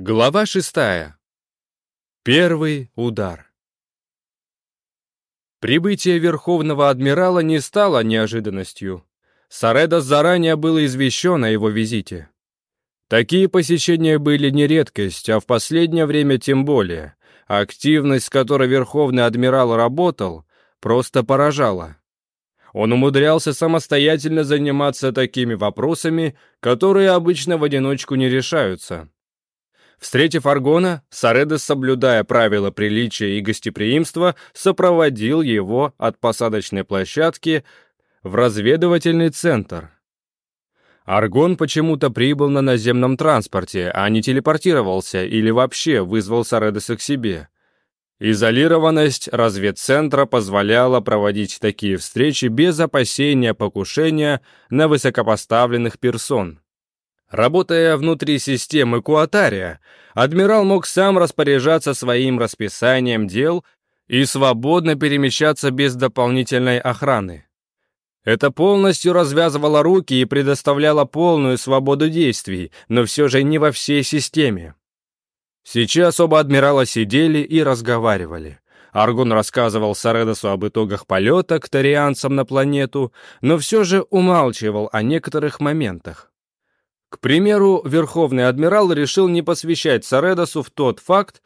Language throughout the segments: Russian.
Глава шестая. Первый удар. Прибытие Верховного Адмирала не стало неожиданностью. Саредос заранее было извещен о его визите. Такие посещения были не редкость, а в последнее время тем более. Активность, с которой Верховный Адмирал работал, просто поражала. Он умудрялся самостоятельно заниматься такими вопросами, которые обычно в одиночку не решаются. Встретив Аргона, Саредос, соблюдая правила приличия и гостеприимства, сопроводил его от посадочной площадки в разведывательный центр. Аргон почему-то прибыл на наземном транспорте, а не телепортировался или вообще вызвал Саредоса к себе. Изолированность разведцентра позволяла проводить такие встречи без опасения покушения на высокопоставленных персон. Работая внутри системы Куатария, адмирал мог сам распоряжаться своим расписанием дел и свободно перемещаться без дополнительной охраны. Это полностью развязывало руки и предоставляло полную свободу действий, но все же не во всей системе. Сейчас оба адмирала сидели и разговаривали. Аргун рассказывал Саредосу об итогах полета к Торианцам на планету, но все же умалчивал о некоторых моментах. К примеру, Верховный Адмирал решил не посвящать Саредосу в тот факт,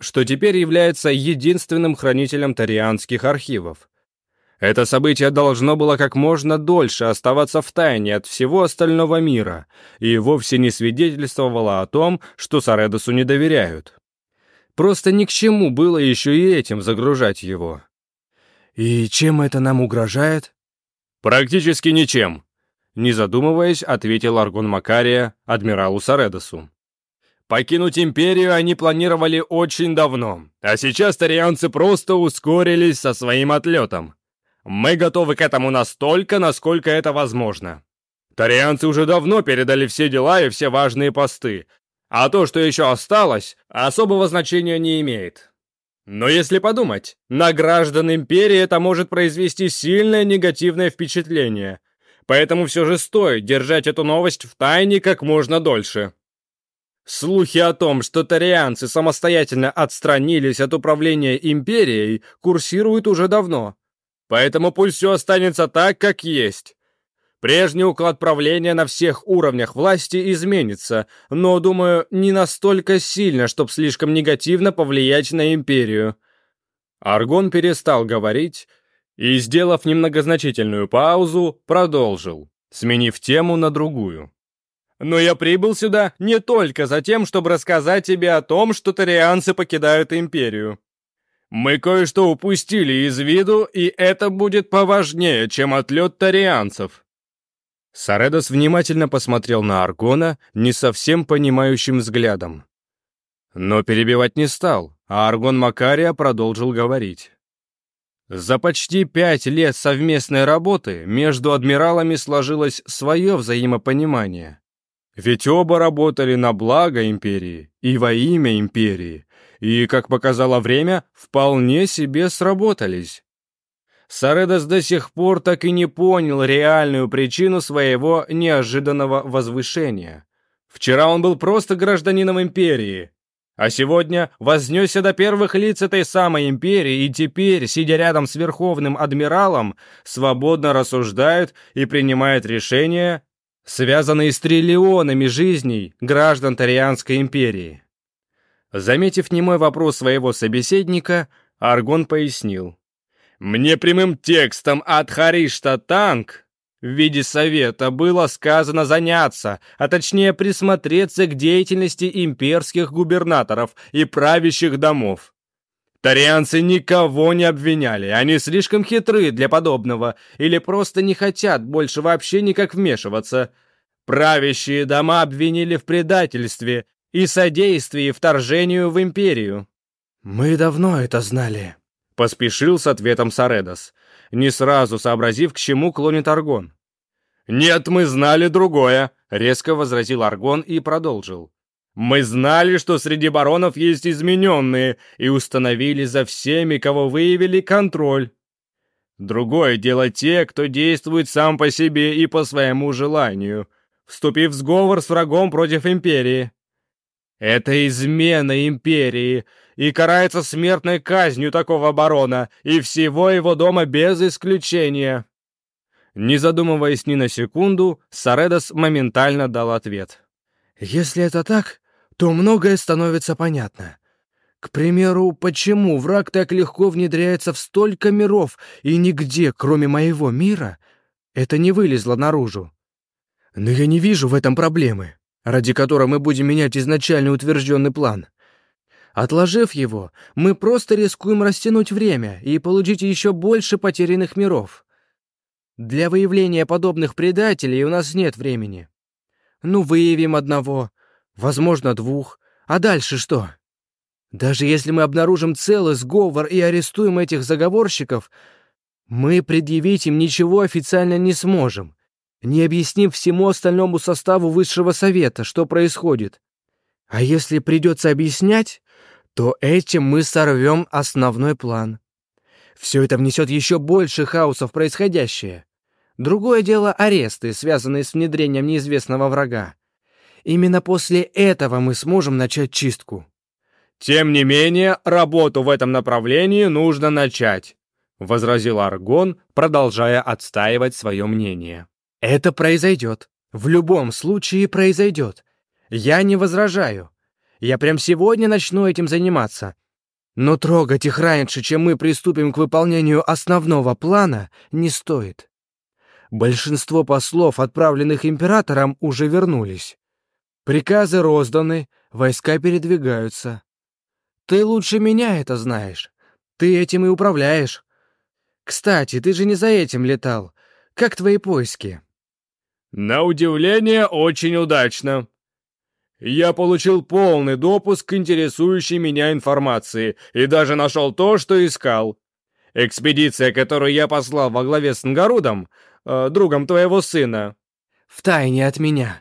что теперь является единственным хранителем тарианских архивов. Это событие должно было как можно дольше оставаться в тайне от всего остального мира и вовсе не свидетельствовало о том, что Саредосу не доверяют. Просто ни к чему было еще и этим загружать его. «И чем это нам угрожает?» «Практически ничем», не задумываясь, ответил Аргон Макария адмиралу Саредосу. Покинуть империю они планировали очень давно, а сейчас тарианцы просто ускорились со своим отлетом. Мы готовы к этому настолько, насколько это возможно. Тарианцы уже давно передали все дела и все важные посты, а то, что еще осталось, особого значения не имеет. Но если подумать, на граждан империи это может произвести сильное негативное впечатление, поэтому все же стоит держать эту новость в тайне как можно дольше. Слухи о том, что тарианцы самостоятельно отстранились от управления империей, курсируют уже давно. Поэтому пусть все останется так, как есть. Прежний уклад правления на всех уровнях власти изменится, но, думаю, не настолько сильно, чтобы слишком негативно повлиять на империю. Аргон перестал говорить и, сделав немногозначительную паузу, продолжил, сменив тему на другую. «Но я прибыл сюда не только за тем, чтобы рассказать тебе о том, что тарианцы покидают империю. Мы кое-что упустили из виду, и это будет поважнее, чем отлет тарианцев». Саредос внимательно посмотрел на Аргона не совсем понимающим взглядом. Но перебивать не стал, а Аргон Макария продолжил говорить. За почти пять лет совместной работы между адмиралами сложилось свое взаимопонимание. Ведь оба работали на благо империи и во имя империи, и, как показало время, вполне себе сработались. Саредос до сих пор так и не понял реальную причину своего неожиданного возвышения. Вчера он был просто гражданином империи, а сегодня вознесся до первых лиц этой самой империи и теперь, сидя рядом с верховным адмиралом, свободно рассуждает и принимает решения, связанные с триллионами жизней граждан Тарианской империи. Заметив немой вопрос своего собеседника, Аргон пояснил. «Мне прямым текстом от Харишта Танк в виде совета было сказано заняться, а точнее присмотреться к деятельности имперских губернаторов и правящих домов. Тарианцы никого не обвиняли, они слишком хитры для подобного или просто не хотят больше вообще никак вмешиваться. Правящие дома обвинили в предательстве и содействии вторжению в империю. «Мы давно это знали», — поспешил с ответом Саредос, не сразу сообразив, к чему клонит Аргон. «Нет, мы знали другое», — резко возразил Аргон и продолжил. «Мы знали, что среди баронов есть измененные, и установили за всеми, кого выявили, контроль. Другое дело те, кто действует сам по себе и по своему желанию, вступив в сговор с врагом против империи. Это измена империи, и карается смертной казнью такого барона и всего его дома без исключения». Не задумываясь ни на секунду, Саредос моментально дал ответ. «Если это так, то многое становится понятно. К примеру, почему враг так легко внедряется в столько миров, и нигде, кроме моего мира, это не вылезло наружу? Но я не вижу в этом проблемы, ради которой мы будем менять изначально утвержденный план». Отложив его, мы просто рискуем растянуть время и получить еще больше потерянных миров. Для выявления подобных предателей у нас нет времени. Ну, выявим одного, возможно, двух. А дальше что? Даже если мы обнаружим целый сговор и арестуем этих заговорщиков, мы предъявить им ничего официально не сможем, не объясним всему остальному составу высшего совета, что происходит. А если придется объяснять, то этим мы сорвем основной план. Все это внесет еще больше хаоса в происходящее. Другое дело аресты, связанные с внедрением неизвестного врага. Именно после этого мы сможем начать чистку. Тем не менее, работу в этом направлении нужно начать, возразил Аргон, продолжая отстаивать свое мнение. Это произойдет. В любом случае произойдет. Я не возражаю. Я прям сегодня начну этим заниматься. Но трогать их раньше, чем мы приступим к выполнению основного плана, не стоит. Большинство послов, отправленных императором, уже вернулись. Приказы розданы, войска передвигаются. Ты лучше меня это знаешь. Ты этим и управляешь. Кстати, ты же не за этим летал. Как твои поиски? На удивление, очень удачно. Я получил полный допуск к интересующей меня информации и даже нашел то, что искал. Экспедиция, которую я послал во главе с Нгарудом, э, другом твоего сына. В тайне от меня.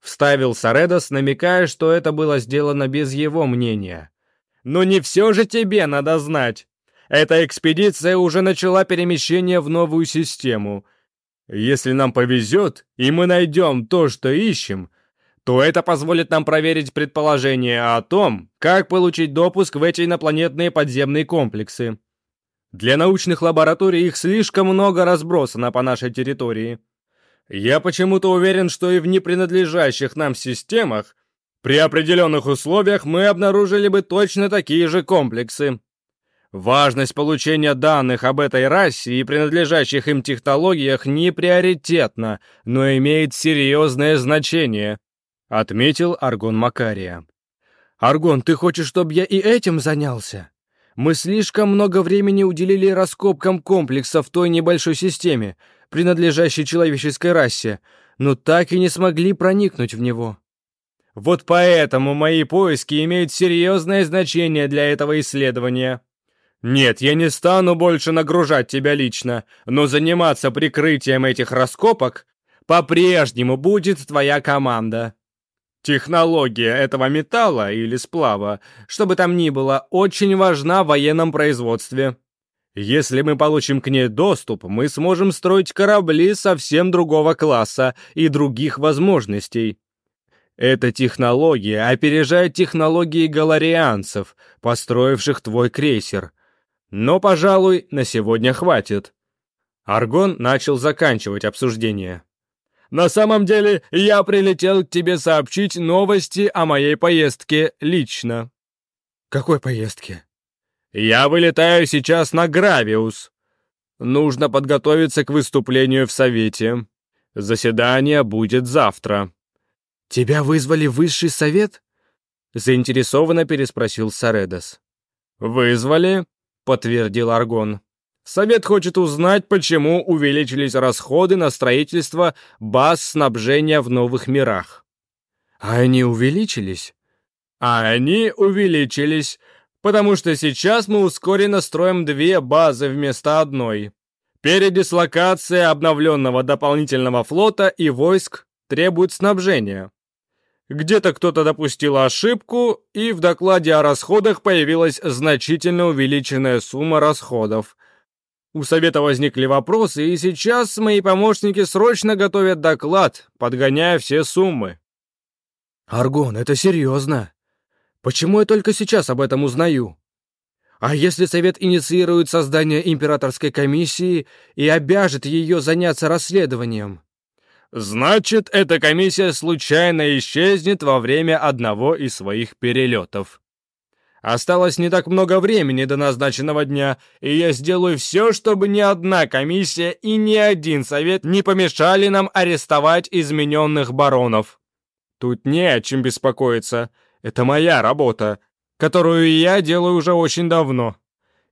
Вставил Саредос, намекая, что это было сделано без его мнения. Но не все же тебе надо знать. Эта экспедиция уже начала перемещение в новую систему. Если нам повезет, и мы найдем то, что ищем, то это позволит нам проверить предположение о том, как получить допуск в эти инопланетные подземные комплексы. Для научных лабораторий их слишком много разбросано по нашей территории. Я почему-то уверен, что и в непринадлежащих нам системах при определенных условиях мы обнаружили бы точно такие же комплексы. Важность получения данных об этой расе и принадлежащих им технологиях не приоритетна, но имеет серьезное значение. — отметил Аргон Макария. «Аргон, ты хочешь, чтобы я и этим занялся? Мы слишком много времени уделили раскопкам комплекса в той небольшой системе, принадлежащей человеческой расе, но так и не смогли проникнуть в него». «Вот поэтому мои поиски имеют серьезное значение для этого исследования», «Нет, я не стану больше нагружать тебя лично, но заниматься прикрытием этих раскопок по-прежнему будет твоя команда». Технология этого металла или сплава, что бы там ни было, очень важна в военном производстве. Если мы получим к ней доступ, мы сможем строить корабли совсем другого класса и других возможностей. Эта технология опережает технологии галарианцев, построивших твой крейсер. Но, пожалуй, на сегодня хватит. Аргон начал заканчивать обсуждение. На самом деле, я прилетел к тебе сообщить новости о моей поездке лично». «Какой поездке?» «Я вылетаю сейчас на Гравиус. Нужно подготовиться к выступлению в Совете. Заседание будет завтра». «Тебя вызвали в Высший Совет?» — заинтересованно переспросил Саредос. «Вызвали?» — подтвердил Аргон. Совет хочет узнать, почему увеличились расходы на строительство баз снабжения в новых мирах. А они увеличились? А они увеличились, потому что сейчас мы ускоренно строим две базы вместо одной. Передислокация обновленного дополнительного флота и войск требует снабжения. Где-то кто-то допустил ошибку, и в докладе о расходах появилась значительно увеличенная сумма расходов – у совета возникли вопросы, и сейчас мои помощники срочно готовят доклад, подгоняя все суммы. «Аргон, это серьезно. Почему я только сейчас об этом узнаю? А если совет инициирует создание императорской комиссии и обяжет ее заняться расследованием?» «Значит, эта комиссия случайно исчезнет во время одного из своих перелетов», Осталось не так много времени до назначенного дня, и я сделаю все, чтобы ни одна комиссия и ни один совет не помешали нам арестовать измененных баронов. Тут не о чем беспокоиться. Это моя работа, которую я делаю уже очень давно.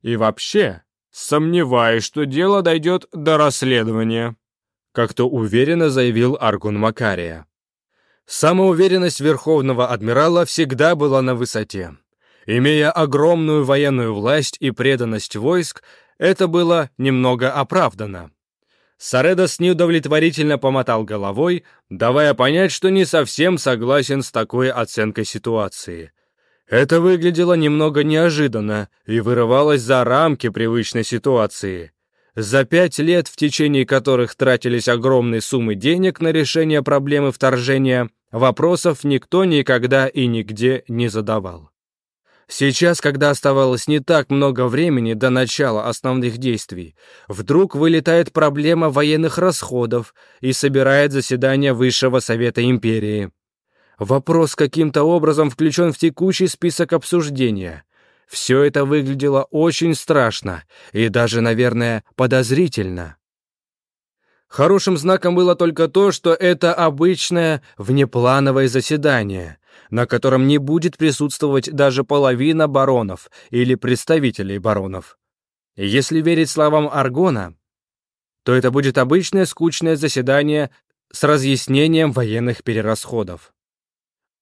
И вообще, сомневаюсь, что дело дойдет до расследования», — как-то уверенно заявил Аргун Макария. Самоуверенность Верховного Адмирала всегда была на высоте. Имея огромную военную власть и преданность войск, это было немного оправдано. Саредос неудовлетворительно помотал головой, давая понять, что не совсем согласен с такой оценкой ситуации. Это выглядело немного неожиданно и вырывалось за рамки привычной ситуации. За пять лет, в течение которых тратились огромные суммы денег на решение проблемы вторжения, вопросов никто никогда и нигде не задавал. Сейчас, когда оставалось не так много времени до начала основных действий, вдруг вылетает проблема военных расходов и собирает заседание Высшего Совета Империи. Вопрос каким-то образом включен в текущий список обсуждения. Все это выглядело очень страшно и даже, наверное, подозрительно. Хорошим знаком было только то, что это обычное внеплановое заседание, на котором не будет присутствовать даже половина баронов или представителей баронов. Если верить словам Аргона, то это будет обычное скучное заседание с разъяснением военных перерасходов.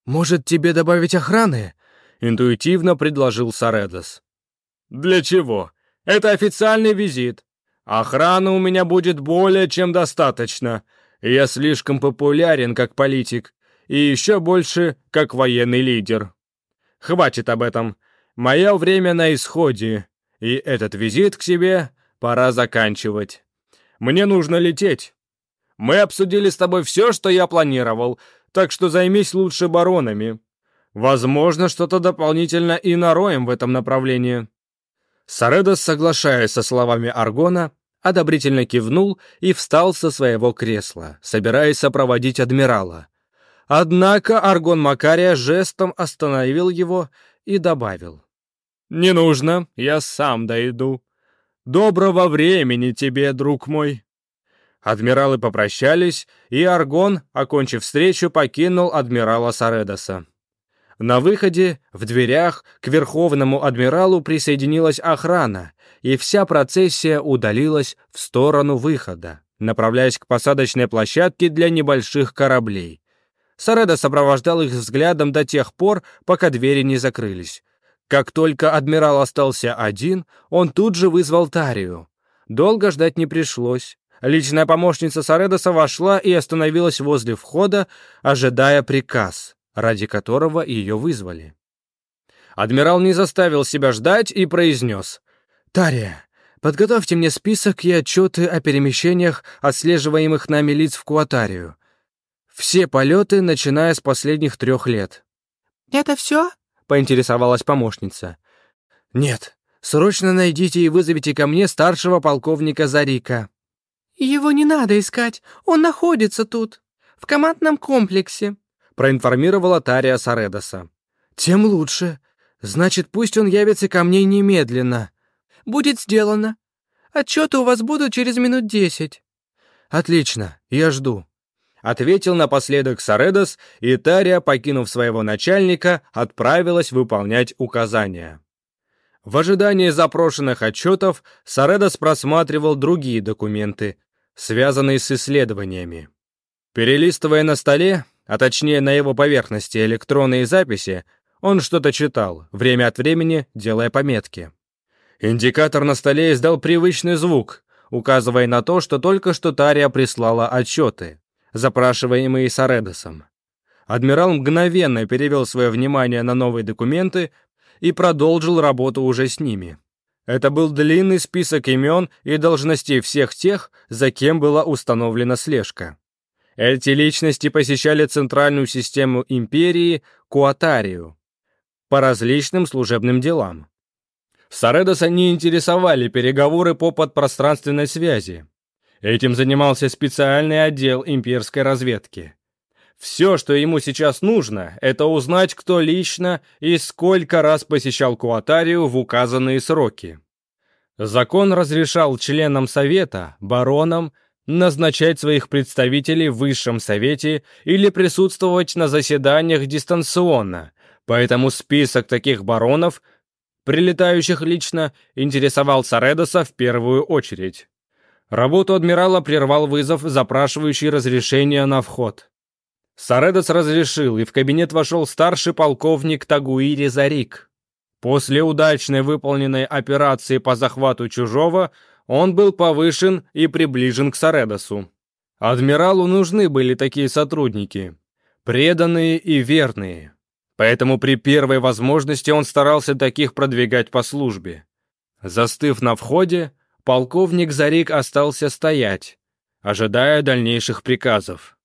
«Может, тебе добавить охраны?» — интуитивно предложил Саредос. «Для чего? Это официальный визит. Охраны у меня будет более чем достаточно. Я слишком популярен как политик и еще больше как военный лидер. Хватит об этом. Мое время на исходе, и этот визит к себе пора заканчивать. Мне нужно лететь. Мы обсудили с тобой все, что я планировал, так что займись лучше баронами. Возможно, что-то дополнительно и нароем в этом направлении. Саредос, соглашаясь со словами Аргона, одобрительно кивнул и встал со своего кресла, собираясь сопроводить адмирала. Однако Аргон Макария жестом остановил его и добавил. «Не нужно, я сам дойду. Доброго времени тебе, друг мой!» Адмиралы попрощались, и Аргон, окончив встречу, покинул адмирала Саредоса. На выходе, в дверях, к верховному адмиралу присоединилась охрана, и вся процессия удалилась в сторону выхода, направляясь к посадочной площадке для небольших кораблей. Сареда сопровождал их взглядом до тех пор, пока двери не закрылись. Как только адмирал остался один, он тут же вызвал Тарию. Долго ждать не пришлось. Личная помощница Саредоса вошла и остановилась возле входа, ожидая приказ ради которого ее вызвали. Адмирал не заставил себя ждать и произнес. «Тария, подготовьте мне список и отчеты о перемещениях отслеживаемых нами лиц в Куатарию. Все полеты, начиная с последних трех лет». «Это все?» — поинтересовалась помощница. «Нет. Срочно найдите и вызовите ко мне старшего полковника Зарика». «Его не надо искать. Он находится тут, в командном комплексе», проинформировала Тария Саредоса. «Тем лучше. Значит, пусть он явится ко мне немедленно». «Будет сделано. Отчеты у вас будут через минут десять». «Отлично. Я жду». Ответил напоследок Саредос, и Тария, покинув своего начальника, отправилась выполнять указания. В ожидании запрошенных отчетов Саредос просматривал другие документы, связанные с исследованиями. Перелистывая на столе, а точнее на его поверхности электронные записи, он что-то читал, время от времени делая пометки. Индикатор на столе издал привычный звук, указывая на то, что только что Тария прислала отчеты, запрашиваемые Саредосом. Адмирал мгновенно перевел свое внимание на новые документы и продолжил работу уже с ними. Это был длинный список имен и должностей всех тех, за кем была установлена слежка. Эти личности посещали центральную систему империи Куатарию по различным служебным делам. Саредоса не интересовали переговоры по подпространственной связи. Этим занимался специальный отдел имперской разведки. Все, что ему сейчас нужно, это узнать, кто лично и сколько раз посещал Куатарию в указанные сроки. Закон разрешал членам Совета, баронам назначать своих представителей в Высшем Совете или присутствовать на заседаниях дистанционно, поэтому список таких баронов, прилетающих лично, интересовал Саредоса в первую очередь. Работу адмирала прервал вызов, запрашивающий разрешение на вход. Саредос разрешил, и в кабинет вошел старший полковник Тагуири Зарик. После удачной выполненной операции по захвату чужого – он был повышен и приближен к Саредосу. Адмиралу нужны были такие сотрудники, преданные и верные. Поэтому при первой возможности он старался таких продвигать по службе. Застыв на входе, полковник Зарик остался стоять, ожидая дальнейших приказов.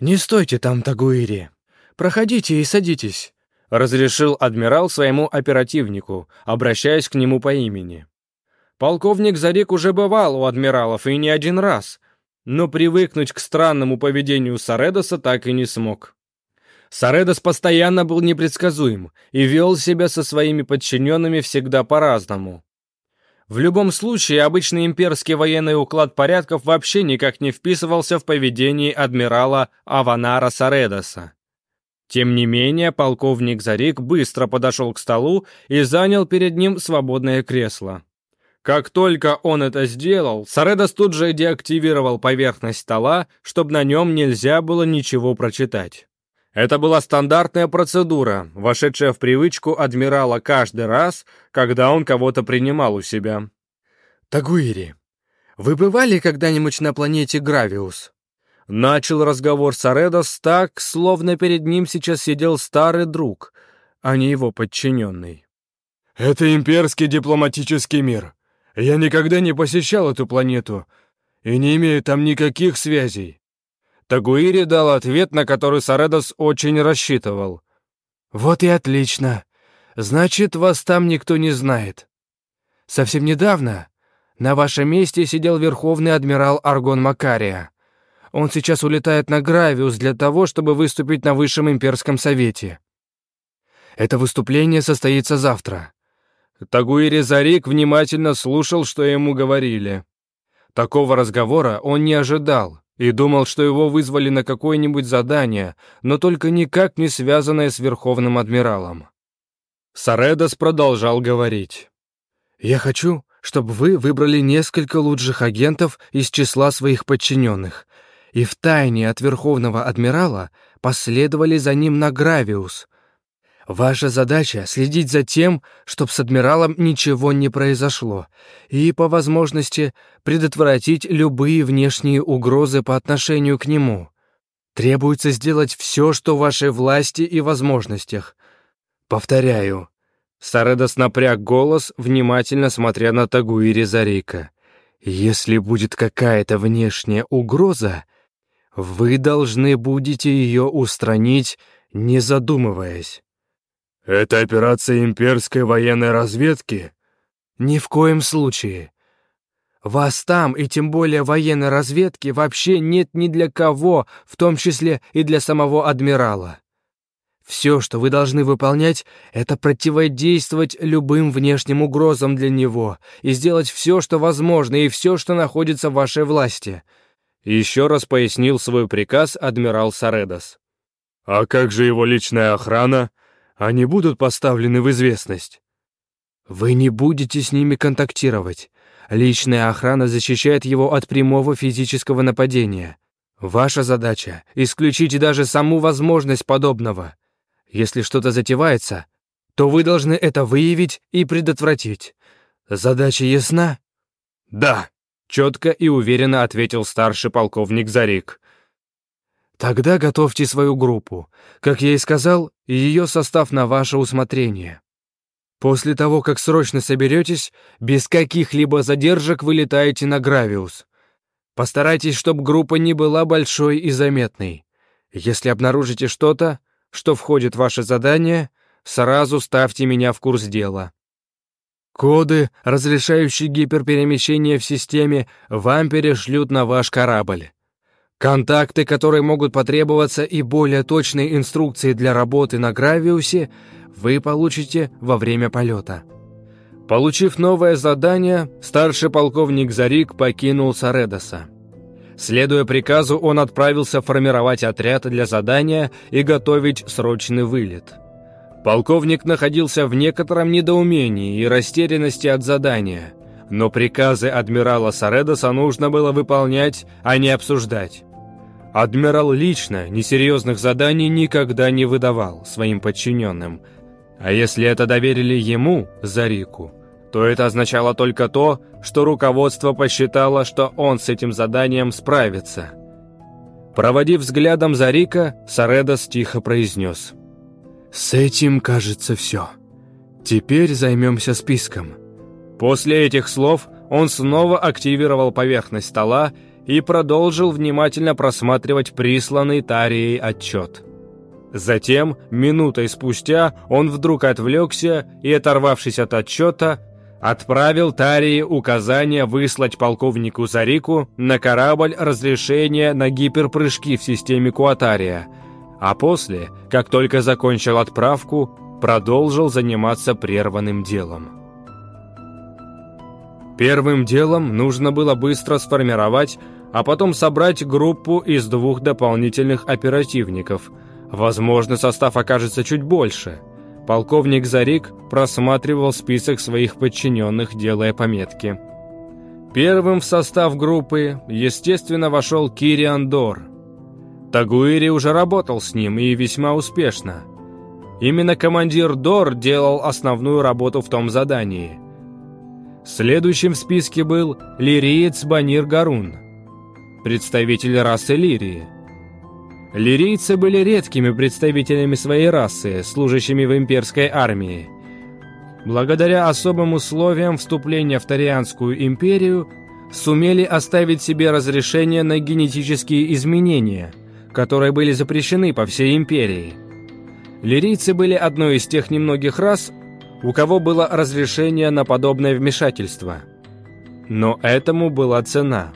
«Не стойте там, Тагуири. Проходите и садитесь», — разрешил адмирал своему оперативнику, обращаясь к нему по имени. Полковник Зарик уже бывал у адмиралов и не один раз, но привыкнуть к странному поведению Саредоса так и не смог. Саредос постоянно был непредсказуем и вел себя со своими подчиненными всегда по-разному. В любом случае, обычный имперский военный уклад порядков вообще никак не вписывался в поведение адмирала Аванара Саредоса. Тем не менее, полковник Зарик быстро подошел к столу и занял перед ним свободное кресло. Как только он это сделал, Саредос тут же деактивировал поверхность стола, чтобы на нем нельзя было ничего прочитать. Это была стандартная процедура, вошедшая в привычку адмирала каждый раз, когда он кого-то принимал у себя. «Тагуири, вы бывали когда-нибудь на планете Гравиус?» Начал разговор Саредос так, словно перед ним сейчас сидел старый друг, а не его подчиненный. «Это имперский дипломатический мир», я никогда не посещал эту планету и не имею там никаких связей. Тагуири дал ответ, на который Саредос очень рассчитывал. «Вот и отлично. Значит, вас там никто не знает. Совсем недавно на вашем месте сидел Верховный Адмирал Аргон Макария. Он сейчас улетает на Гравиус для того, чтобы выступить на Высшем Имперском Совете. Это выступление состоится завтра. Тагуири Зарик внимательно слушал, что ему говорили. Такого разговора он не ожидал и думал, что его вызвали на какое-нибудь задание, но только никак не связанное с Верховным Адмиралом. Саредос продолжал говорить. «Я хочу, чтобы вы выбрали несколько лучших агентов из числа своих подчиненных и втайне от Верховного Адмирала последовали за ним на Гравиус, Ваша задача — следить за тем, чтобы с адмиралом ничего не произошло, и, по возможности, предотвратить любые внешние угрозы по отношению к нему. Требуется сделать все, что в вашей власти и возможностях. Повторяю». Саредос напряг голос, внимательно смотря на Тагуири Зарейка. «Если будет какая-то внешняя угроза, вы должны будете ее устранить, не задумываясь. Это операция имперской военной разведки? Ни в коем случае. Вас там, и тем более военной разведки, вообще нет ни для кого, в том числе и для самого адмирала. Все, что вы должны выполнять, это противодействовать любым внешним угрозам для него и сделать все, что возможно, и все, что находится в вашей власти. Еще раз пояснил свой приказ адмирал Саредос. А как же его личная охрана? они будут поставлены в известность? Вы не будете с ними контактировать. Личная охрана защищает его от прямого физического нападения. Ваша задача — исключить даже саму возможность подобного. Если что-то затевается, то вы должны это выявить и предотвратить. Задача ясна? Да, четко и уверенно ответил старший полковник Зарик. Тогда готовьте свою группу. Как я и сказал, ее состав на ваше усмотрение. После того, как срочно соберетесь, без каких-либо задержек вылетаете на Гравиус. Постарайтесь, чтобы группа не была большой и заметной. Если обнаружите что-то, что входит в ваше задание, сразу ставьте меня в курс дела. Коды, разрешающие гиперперемещение в системе, вам перешлют на ваш корабль. Контакты, которые могут потребоваться, и более точные инструкции для работы на Гравиусе вы получите во время полета. Получив новое задание, старший полковник Зарик покинул Саредоса. Следуя приказу, он отправился формировать отряд для задания и готовить срочный вылет. Полковник находился в некотором недоумении и растерянности от задания, но приказы адмирала Саредоса нужно было выполнять, а не обсуждать. Адмирал лично несерьезных заданий никогда не выдавал своим подчиненным. А если это доверили ему, Зарику, то это означало только то, что руководство посчитало, что он с этим заданием справится. Проводив взглядом Зарика, Саредос тихо произнес. «С этим, кажется, все. Теперь займемся списком». После этих слов он снова активировал поверхность стола и продолжил внимательно просматривать присланный Тарией отчет. Затем, минутой спустя, он вдруг отвлекся и, оторвавшись от отчета, отправил Тарии указание выслать полковнику Зарику на корабль разрешение на гиперпрыжки в системе Куатария, а после, как только закончил отправку, продолжил заниматься прерванным делом. Первым делом нужно было быстро сформировать, а потом собрать группу из двух дополнительных оперативников. Возможно, состав окажется чуть больше. Полковник Зарик просматривал список своих подчиненных, делая пометки. Первым в состав группы, естественно, вошел Кириан Дор. Тагуири уже работал с ним и весьма успешно. Именно командир Дор делал основную работу в том задании – Следующим в списке был лириец Банир Гарун, представитель расы Лирии. Лирийцы были редкими представителями своей расы, служащими в имперской армии. Благодаря особым условиям вступления в Тарианскую империю сумели оставить себе разрешение на генетические изменения, которые были запрещены по всей империи. Лирийцы были одной из тех немногих рас, у кого было разрешение на подобное вмешательство. Но этому была цена.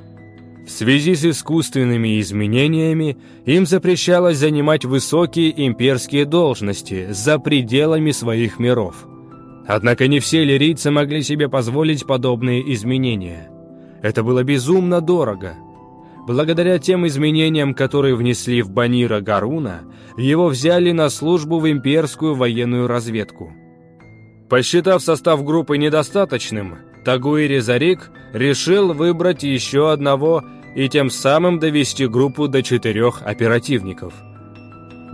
В связи с искусственными изменениями им запрещалось занимать высокие имперские должности за пределами своих миров. Однако не все лирийцы могли себе позволить подобные изменения. Это было безумно дорого – Благодаря тем изменениям, которые внесли в Банира Гаруна, его взяли на службу в имперскую военную разведку. Посчитав состав группы недостаточным, Тагуири Зарик решил выбрать еще одного и тем самым довести группу до четырех оперативников.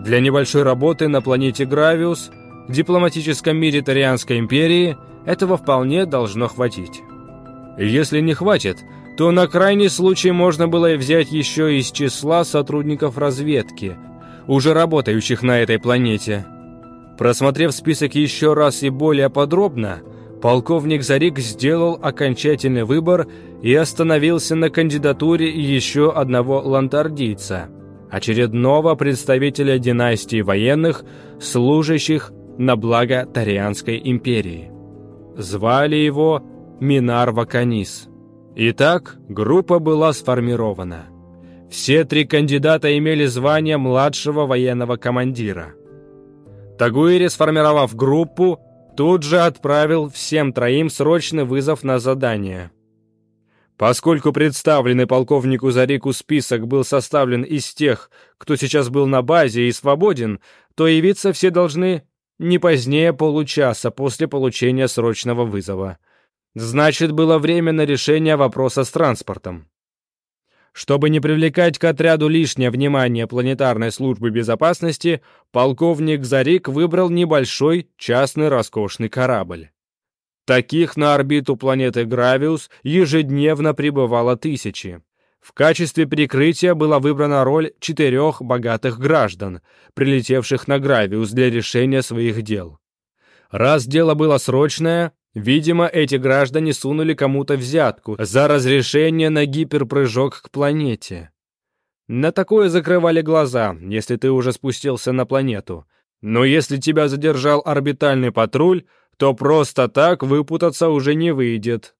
Для небольшой работы на планете Гравиус, дипломатическом мире Тарианской империи, этого вполне должно хватить. Если не хватит, то на крайний случай можно было взять еще из числа сотрудников разведки, уже работающих на этой планете – Просмотрев список еще раз и более подробно, полковник Зарик сделал окончательный выбор и остановился на кандидатуре еще одного лантардийца, очередного представителя династии военных, служащих на благо Тарианской империи. Звали его Минар Ваканис. Итак, группа была сформирована. Все три кандидата имели звание младшего военного командира – Тагуэри, сформировав группу, тут же отправил всем троим срочный вызов на задание. Поскольку представленный полковнику Зарику список был составлен из тех, кто сейчас был на базе и свободен, то явиться все должны не позднее получаса после получения срочного вызова. Значит, было время на решение вопроса с транспортом. Чтобы не привлекать к отряду лишнее внимание планетарной службы безопасности, полковник Зарик выбрал небольшой, частный роскошный корабль. Таких на орбиту планеты Гравиус ежедневно прибывало тысячи. В качестве прикрытия была выбрана роль четырех богатых граждан, прилетевших на Гравиус для решения своих дел. Раз дело было срочное, Видимо, эти граждане сунули кому-то взятку за разрешение на гиперпрыжок к планете. На такое закрывали глаза, если ты уже спустился на планету. Но если тебя задержал орбитальный патруль, то просто так выпутаться уже не выйдет.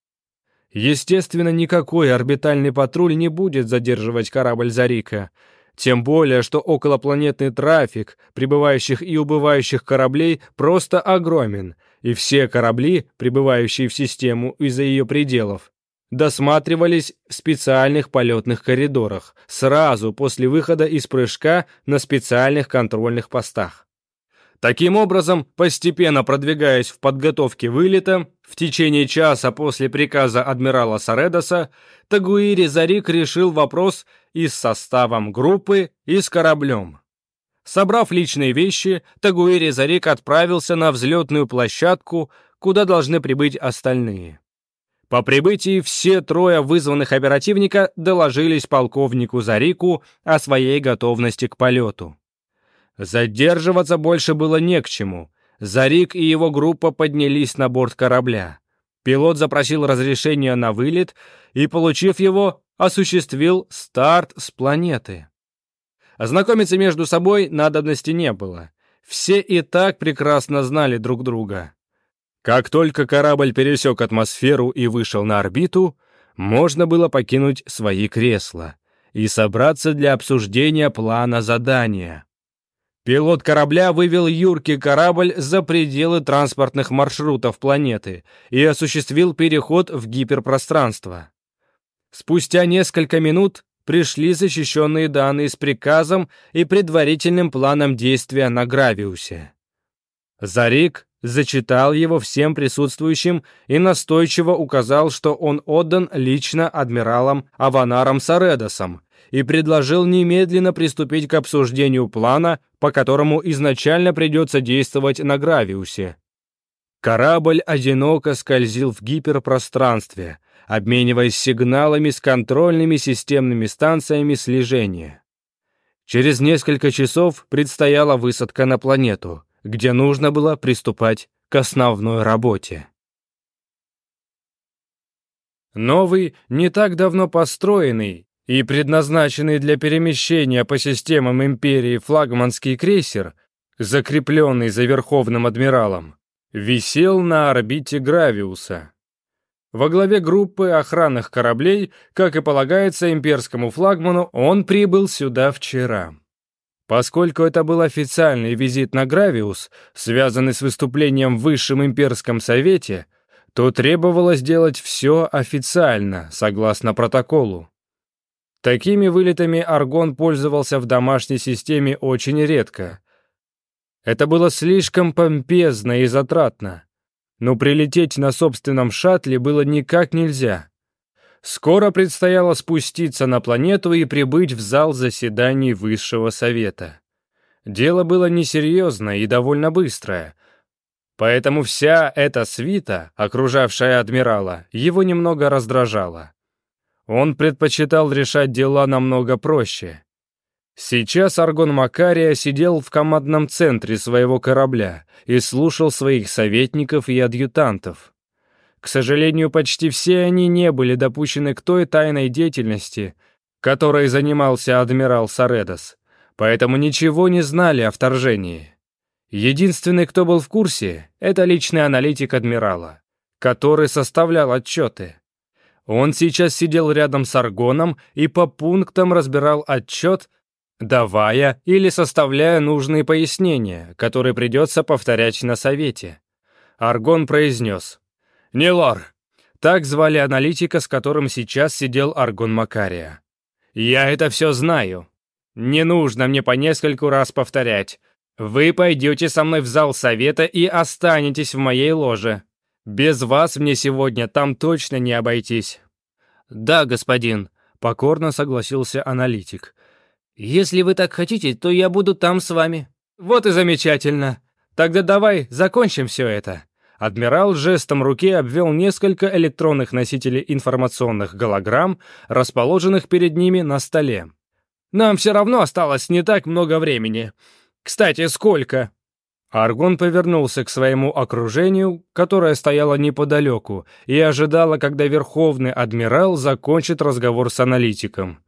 Естественно, никакой орбитальный патруль не будет задерживать корабль «Зарика». Тем более, что околопланетный трафик прибывающих и убывающих кораблей просто огромен — и все корабли, прибывающие в систему из-за ее пределов, досматривались в специальных полетных коридорах сразу после выхода из прыжка на специальных контрольных постах. Таким образом, постепенно продвигаясь в подготовке вылета, в течение часа после приказа адмирала Саредоса, Тагуири Зарик решил вопрос и с составом группы, и с кораблем. Собрав личные вещи, Тагуэри Зарик отправился на взлетную площадку, куда должны прибыть остальные. По прибытии все трое вызванных оперативника доложились полковнику Зарику о своей готовности к полету. Задерживаться больше было не к чему. Зарик и его группа поднялись на борт корабля. Пилот запросил разрешение на вылет и, получив его, осуществил старт с планеты. Ознакомиться между собой надобности не было. Все и так прекрасно знали друг друга. Как только корабль пересек атмосферу и вышел на орбиту, можно было покинуть свои кресла и собраться для обсуждения плана задания. Пилот корабля вывел Юрки корабль за пределы транспортных маршрутов планеты и осуществил переход в гиперпространство. Спустя несколько минут пришли защищенные данные с приказом и предварительным планом действия на Гравиусе. Зарик зачитал его всем присутствующим и настойчиво указал, что он отдан лично адмиралам Аванаром Саредосом и предложил немедленно приступить к обсуждению плана, по которому изначально придется действовать на Гравиусе. Корабль одиноко скользил в гиперпространстве, обмениваясь сигналами с контрольными системными станциями слежения. Через несколько часов предстояла высадка на планету, где нужно было приступать к основной работе. Новый, не так давно построенный и предназначенный для перемещения по системам Империи флагманский крейсер, закрепленный за Верховным Адмиралом, висел на орбите Гравиуса. Во главе группы охранных кораблей, как и полагается имперскому флагману, он прибыл сюда вчера. Поскольку это был официальный визит на Гравиус, связанный с выступлением в Высшем имперском совете, то требовалось делать все официально, согласно протоколу. Такими вылетами Аргон пользовался в домашней системе очень редко. Это было слишком помпезно и затратно но прилететь на собственном шаттле было никак нельзя. Скоро предстояло спуститься на планету и прибыть в зал заседаний Высшего Совета. Дело было несерьезное и довольно быстрое, поэтому вся эта свита, окружавшая адмирала, его немного раздражала. Он предпочитал решать дела намного проще. Сейчас Аргон Макария сидел в командном центре своего корабля и слушал своих советников и адъютантов. К сожалению, почти все они не были допущены к той тайной деятельности, которой занимался адмирал Саредос, поэтому ничего не знали о вторжении. Единственный, кто был в курсе, это личный аналитик адмирала, который составлял отчеты. Он сейчас сидел рядом с Аргоном и по пунктам разбирал отчет давая или составляя нужные пояснения, которые придется повторять на совете. Аргон произнес. «Нелар!» Так звали аналитика, с которым сейчас сидел Аргон Макария. «Я это все знаю. Не нужно мне по нескольку раз повторять. Вы пойдете со мной в зал совета и останетесь в моей ложе. Без вас мне сегодня там точно не обойтись». «Да, господин», — покорно согласился аналитик. «Если вы так хотите, то я буду там с вами». «Вот и замечательно. Тогда давай закончим все это». Адмирал жестом руки обвел несколько электронных носителей информационных голограмм, расположенных перед ними на столе. «Нам все равно осталось не так много времени. Кстати, сколько?» Аргон повернулся к своему окружению, которое стояло неподалеку, и ожидало, когда Верховный Адмирал закончит разговор с аналитиком.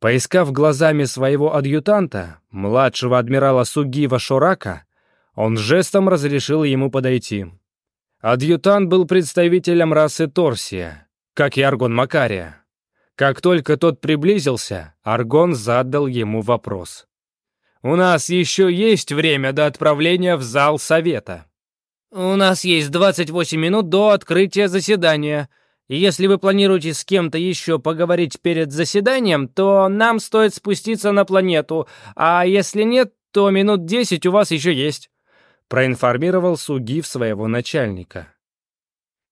Поискав глазами своего адъютанта, младшего адмирала Сугива Шорака, он жестом разрешил ему подойти. Адъютант был представителем расы Торсия, как и Аргон Макария. Как только тот приблизился, Аргон задал ему вопрос. «У нас еще есть время до отправления в зал совета». «У нас есть 28 минут до открытия заседания», если вы планируете с кем-то еще поговорить перед заседанием, то нам стоит спуститься на планету, а если нет, то минут десять у вас еще есть», — проинформировал Сугив своего начальника.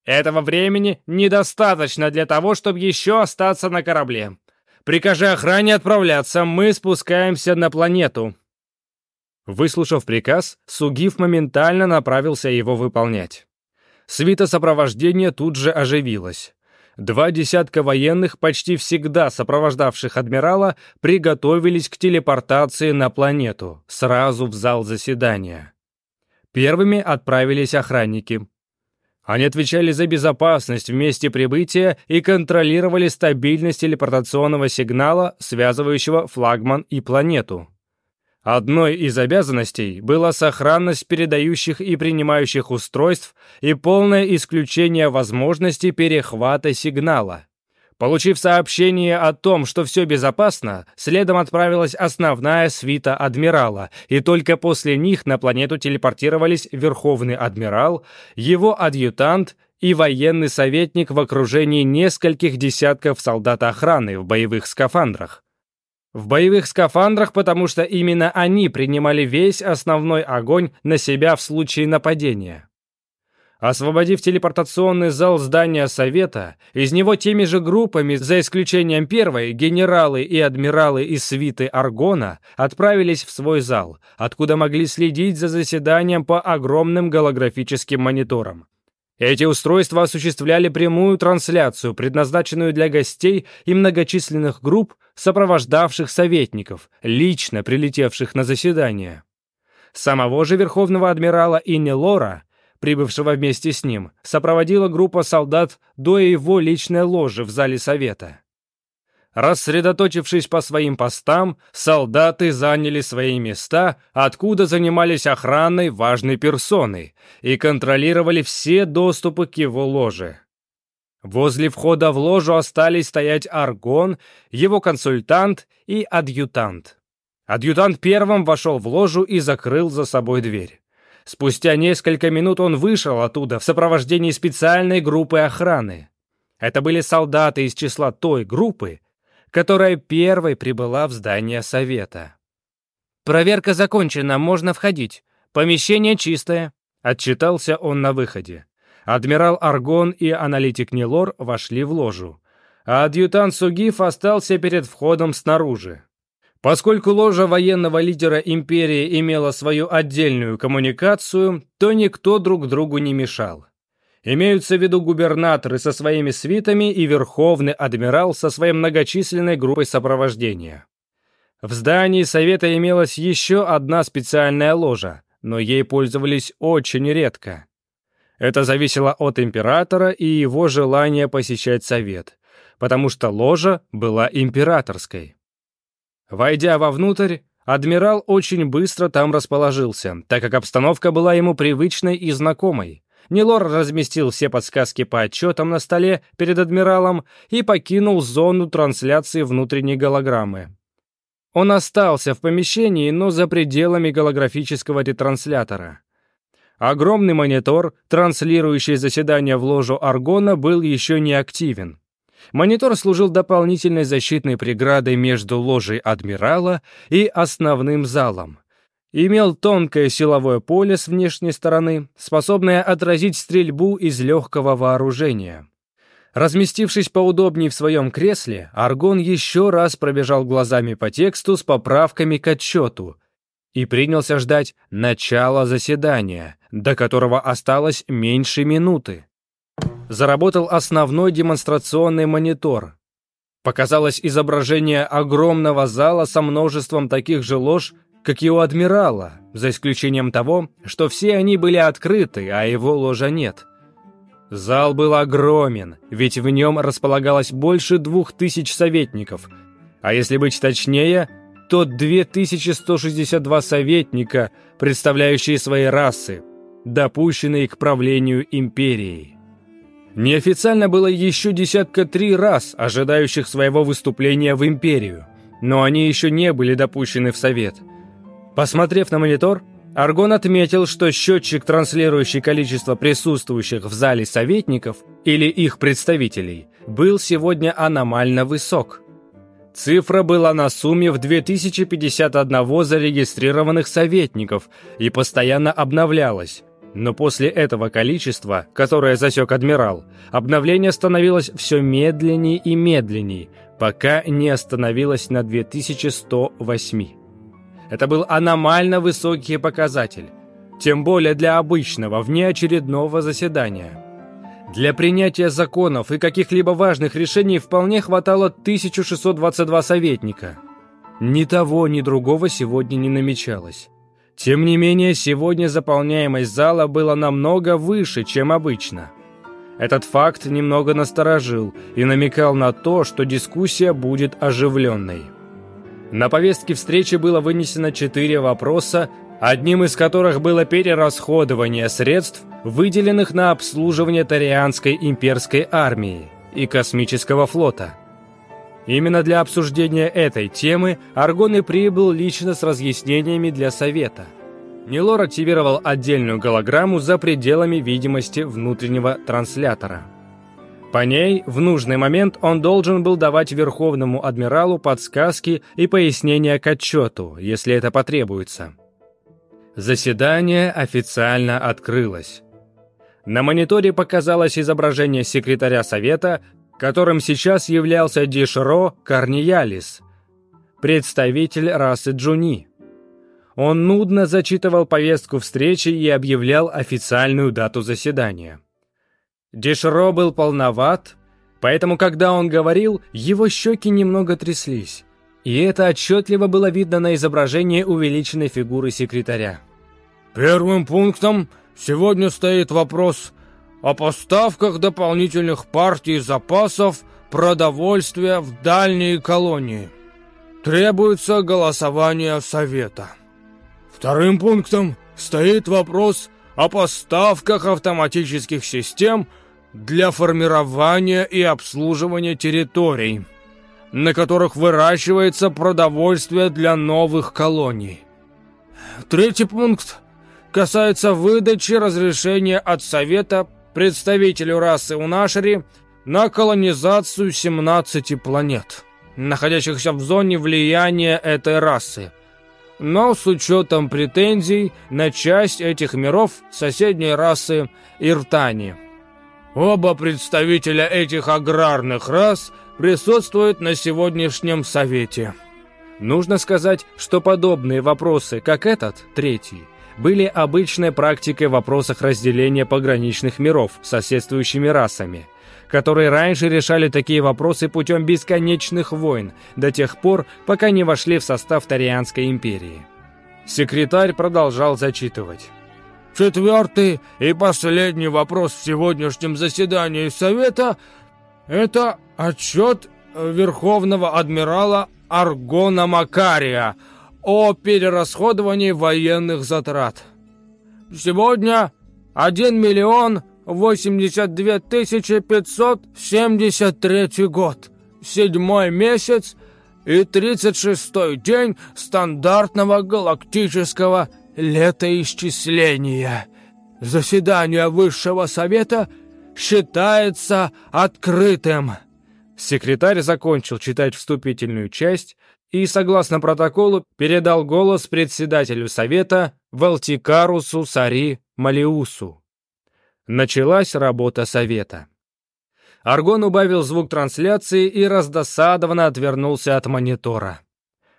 «Этого времени недостаточно для того, чтобы еще остаться на корабле. Прикажи охране отправляться, мы спускаемся на планету». Выслушав приказ, Сугив моментально направился его выполнять. Свита сопровождения тут же оживилась. Два десятка военных, почти всегда сопровождавших адмирала, приготовились к телепортации на планету, сразу в зал заседания. Первыми отправились охранники. Они отвечали за безопасность в месте прибытия и контролировали стабильность телепортационного сигнала, связывающего флагман и планету. Одной из обязанностей была сохранность передающих и принимающих устройств и полное исключение возможности перехвата сигнала. Получив сообщение о том, что все безопасно, следом отправилась основная свита адмирала, и только после них на планету телепортировались Верховный Адмирал, его адъютант и военный советник в окружении нескольких десятков солдат охраны в боевых скафандрах в боевых скафандрах, потому что именно они принимали весь основной огонь на себя в случае нападения. Освободив телепортационный зал здания Совета, из него теми же группами, за исключением первой, генералы и адмиралы из свиты Аргона отправились в свой зал, откуда могли следить за заседанием по огромным голографическим мониторам. Эти устройства осуществляли прямую трансляцию, предназначенную для гостей и многочисленных групп, сопровождавших советников, лично прилетевших на заседание. Самого же верховного адмирала Инни Лора, прибывшего вместе с ним, сопроводила группа солдат до его личной ложи в зале совета. Рассредоточившись по своим постам, солдаты заняли свои места, откуда занимались охраной важной персоны и контролировали все доступы к его ложе. Возле входа в ложу остались стоять Аргон, его консультант и адъютант. Адъютант первым вошел в ложу и закрыл за собой дверь. Спустя несколько минут он вышел оттуда в сопровождении специальной группы охраны. Это были солдаты из числа той группы, которая первой прибыла в здание совета. «Проверка закончена, можно входить. Помещение чистое», — отчитался он на выходе. Адмирал Аргон и аналитик Нелор вошли в ложу, а адъютант Сугиф остался перед входом снаружи. Поскольку ложа военного лидера империи имела свою отдельную коммуникацию, то никто друг другу не мешал имеются в виду губернаторы со своими свитами и верховный адмирал со своей многочисленной группой сопровождения. В здании совета имелась еще одна специальная ложа, но ей пользовались очень редко. Это зависело от императора и его желания посещать совет, потому что ложа была императорской. Войдя вовнутрь, адмирал очень быстро там расположился, так как обстановка была ему привычной и знакомой. Нилор разместил все подсказки по отчетам на столе перед адмиралом и покинул зону трансляции внутренней голограммы. Он остался в помещении, но за пределами голографического ретранслятора. Огромный монитор, транслирующий заседание в ложу Аргона, был еще не активен. Монитор служил дополнительной защитной преградой между ложей адмирала и основным залом имел тонкое силовое поле с внешней стороны, способное отразить стрельбу из легкого вооружения. Разместившись поудобнее в своем кресле, Аргон еще раз пробежал глазами по тексту с поправками к отчету и принялся ждать начала заседания, до которого осталось меньше минуты. Заработал основной демонстрационный монитор. Показалось изображение огромного зала со множеством таких же лож, как и у адмирала, за исключением того, что все они были открыты, а его ложа нет. Зал был огромен, ведь в нем располагалось больше двух тысяч советников, а если быть точнее, то 2162 советника, представляющие свои расы, допущенные к правлению империей. Неофициально было еще десятка три раз ожидающих своего выступления в империю, но они еще не были допущены в совет – Посмотрев на монитор, Аргон отметил, что счетчик, транслирующий количество присутствующих в зале советников или их представителей, был сегодня аномально высок. Цифра была на сумме в 2051 зарегистрированных советников и постоянно обновлялась. Но после этого количества, которое засек адмирал, обновление становилось все медленнее и медленнее, пока не остановилось на 2108. Это был аномально высокий показатель, тем более для обычного, внеочередного заседания. Для принятия законов и каких-либо важных решений вполне хватало 1622 советника. Ни того, ни другого сегодня не намечалось. Тем не менее, сегодня заполняемость зала была намного выше, чем обычно. Этот факт немного насторожил и намекал на то, что дискуссия будет оживленной. На повестке встречи было вынесено четыре вопроса, одним из которых было перерасходование средств, выделенных на обслуживание Тарианской имперской армии и космического флота. Именно для обсуждения этой темы Аргон и прибыл лично с разъяснениями для Совета. Нилор активировал отдельную голограмму за пределами видимости внутреннего транслятора – по ней в нужный момент он должен был давать Верховному Адмиралу подсказки и пояснения к отчету, если это потребуется. Заседание официально открылось. На мониторе показалось изображение секретаря Совета, которым сейчас являлся Дишро Корниялис, представитель расы Джуни. Он нудно зачитывал повестку встречи и объявлял официальную дату заседания. Дешро был полноват, поэтому, когда он говорил, его щеки немного тряслись. И это отчетливо было видно на изображении увеличенной фигуры секретаря. «Первым пунктом сегодня стоит вопрос о поставках дополнительных партий запасов продовольствия в дальние колонии. Требуется голосование Совета. Вторым пунктом стоит вопрос о поставках автоматических систем – для формирования и обслуживания территорий, на которых выращивается продовольствие для новых колоний. Третий пункт касается выдачи разрешения от Совета представителю расы Унашери на колонизацию 17 планет, находящихся в зоне влияния этой расы. Но с учетом претензий на часть этих миров соседней расы Иртани – Оба представителя этих аграрных рас присутствуют на сегодняшнем совете. Нужно сказать, что подобные вопросы, как этот, третий, были обычной практикой в вопросах разделения пограничных миров соседствующими расами, которые раньше решали такие вопросы путем бесконечных войн до тех пор, пока не вошли в состав Тарианской империи. Секретарь продолжал зачитывать. Четвертый и последний вопрос в сегодняшнем заседании Совета – это отчет Верховного Адмирала Аргона Макария о перерасходовании военных затрат. Сегодня 1 миллион 82 тысячи 573 год, седьмой месяц и 36 день стандартного галактического летоисчисления. Заседание Высшего Совета считается открытым». Секретарь закончил читать вступительную часть и, согласно протоколу, передал голос председателю Совета Валтикарусу Сари Малиусу. Началась работа Совета. Аргон убавил звук трансляции и раздосадованно отвернулся от монитора.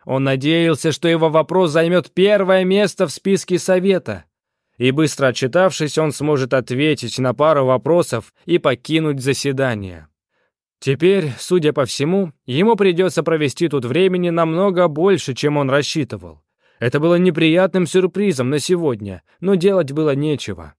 Он надеялся, что его вопрос займет первое место в списке совета. И быстро отчитавшись, он сможет ответить на пару вопросов и покинуть заседание. Теперь, судя по всему, ему придется провести тут времени намного больше, чем он рассчитывал. Это было неприятным сюрпризом на сегодня, но делать было нечего.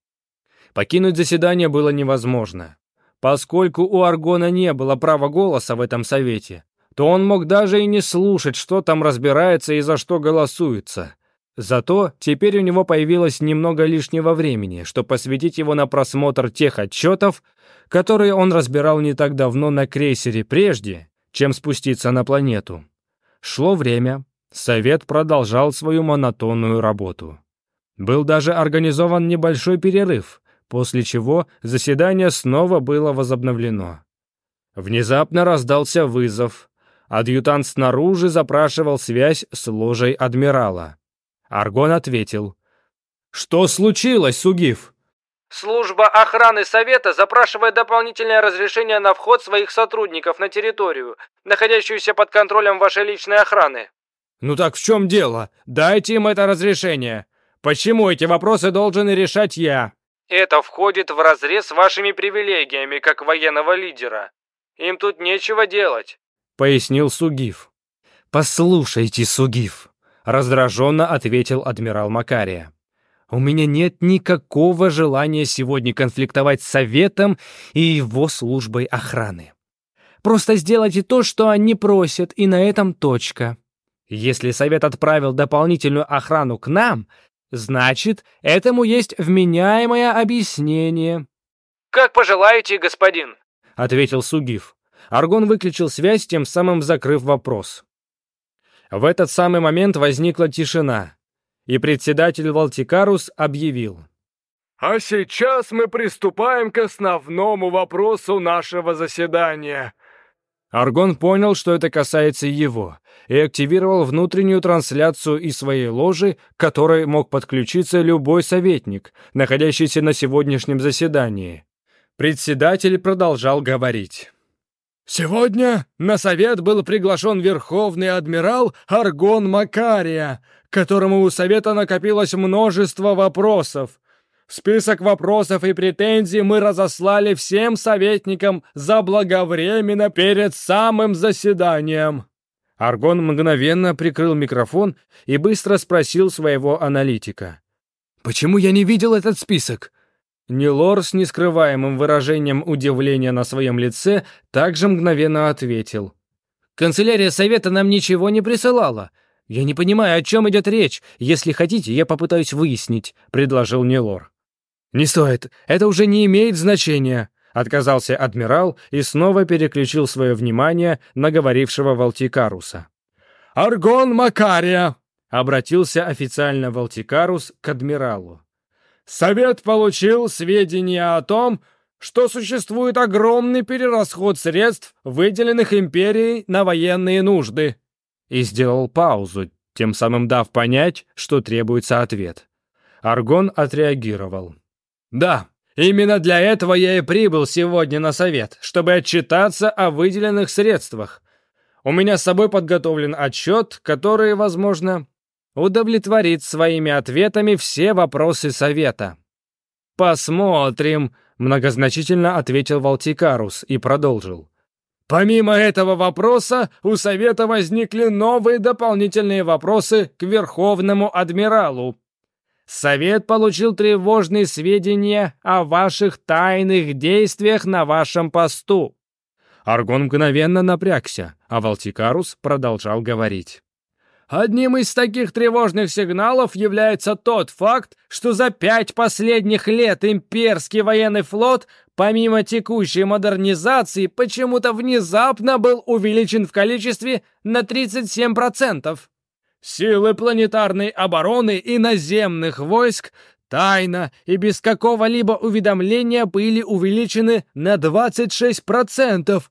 Покинуть заседание было невозможно. Поскольку у Аргона не было права голоса в этом совете, то он мог даже и не слушать, что там разбирается и за что голосуется. Зато теперь у него появилось немного лишнего времени, чтобы посвятить его на просмотр тех отчетов, которые он разбирал не так давно на крейсере прежде, чем спуститься на планету. Шло время, совет продолжал свою монотонную работу. Был даже организован небольшой перерыв, после чего заседание снова было возобновлено. Внезапно раздался вызов, Адъютант снаружи запрашивал связь с ложей адмирала. Аргон ответил. «Что случилось, Сугиф? «Служба охраны Совета запрашивает дополнительное разрешение на вход своих сотрудников на территорию, находящуюся под контролем вашей личной охраны». «Ну так в чем дело? Дайте им это разрешение. Почему эти вопросы должен решать я?» «Это входит в разрез с вашими привилегиями, как военного лидера. Им тут нечего делать. — пояснил Сугиф. «Послушайте, Сугиф, раздраженно ответил адмирал Макария. «У меня нет никакого желания сегодня конфликтовать с Советом и его службой охраны. Просто сделайте то, что они просят, и на этом точка. Если Совет отправил дополнительную охрану к нам, значит, этому есть вменяемое объяснение». «Как пожелаете, господин», — ответил Сугиф. Аргон выключил связь, тем самым закрыв вопрос. В этот самый момент возникла тишина, и председатель Валтикарус объявил. «А сейчас мы приступаем к основному вопросу нашего заседания». Аргон понял, что это касается его, и активировал внутреннюю трансляцию из своей ложи, к которой мог подключиться любой советник, находящийся на сегодняшнем заседании. Председатель продолжал говорить. Сегодня на совет был приглашен верховный адмирал Аргон Макария, которому у совета накопилось множество вопросов. Список вопросов и претензий мы разослали всем советникам заблаговременно перед самым заседанием. Аргон мгновенно прикрыл микрофон и быстро спросил своего аналитика. «Почему я не видел этот список? Нилор с нескрываемым выражением удивления на своем лице также мгновенно ответил. «Канцелярия Совета нам ничего не присылала. Я не понимаю, о чем идет речь. Если хотите, я попытаюсь выяснить», — предложил Нилор. «Не стоит. Это уже не имеет значения», — отказался адмирал и снова переключил свое внимание на говорившего Валтикаруса. «Аргон Макария!» — обратился официально Валтикарус к адмиралу. Совет получил сведения о том, что существует огромный перерасход средств, выделенных империей на военные нужды. И сделал паузу, тем самым дав понять, что требуется ответ. Аргон отреагировал. «Да, именно для этого я и прибыл сегодня на совет, чтобы отчитаться о выделенных средствах. У меня с собой подготовлен отчет, который, возможно, удовлетворит своими ответами все вопросы совета. «Посмотрим», — многозначительно ответил Валтикарус и продолжил. Помимо этого вопроса, у Совета возникли новые дополнительные вопросы к Верховному Адмиралу. Совет получил тревожные сведения о ваших тайных действиях на вашем посту. Аргон мгновенно напрягся, а Валтикарус продолжал говорить. Одним из таких тревожных сигналов является тот факт, что за пять последних лет имперский военный флот, помимо текущей модернизации, почему-то внезапно был увеличен в количестве на 37%. Силы планетарной обороны и наземных войск тайно и без какого-либо уведомления были увеличены на 26%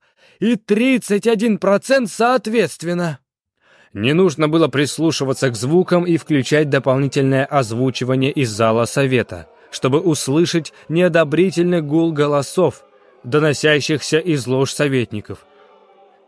и 31% соответственно. Не нужно было прислушиваться к звукам и включать дополнительное озвучивание из зала совета, чтобы услышать неодобрительный гул голосов, доносящихся из лож советников.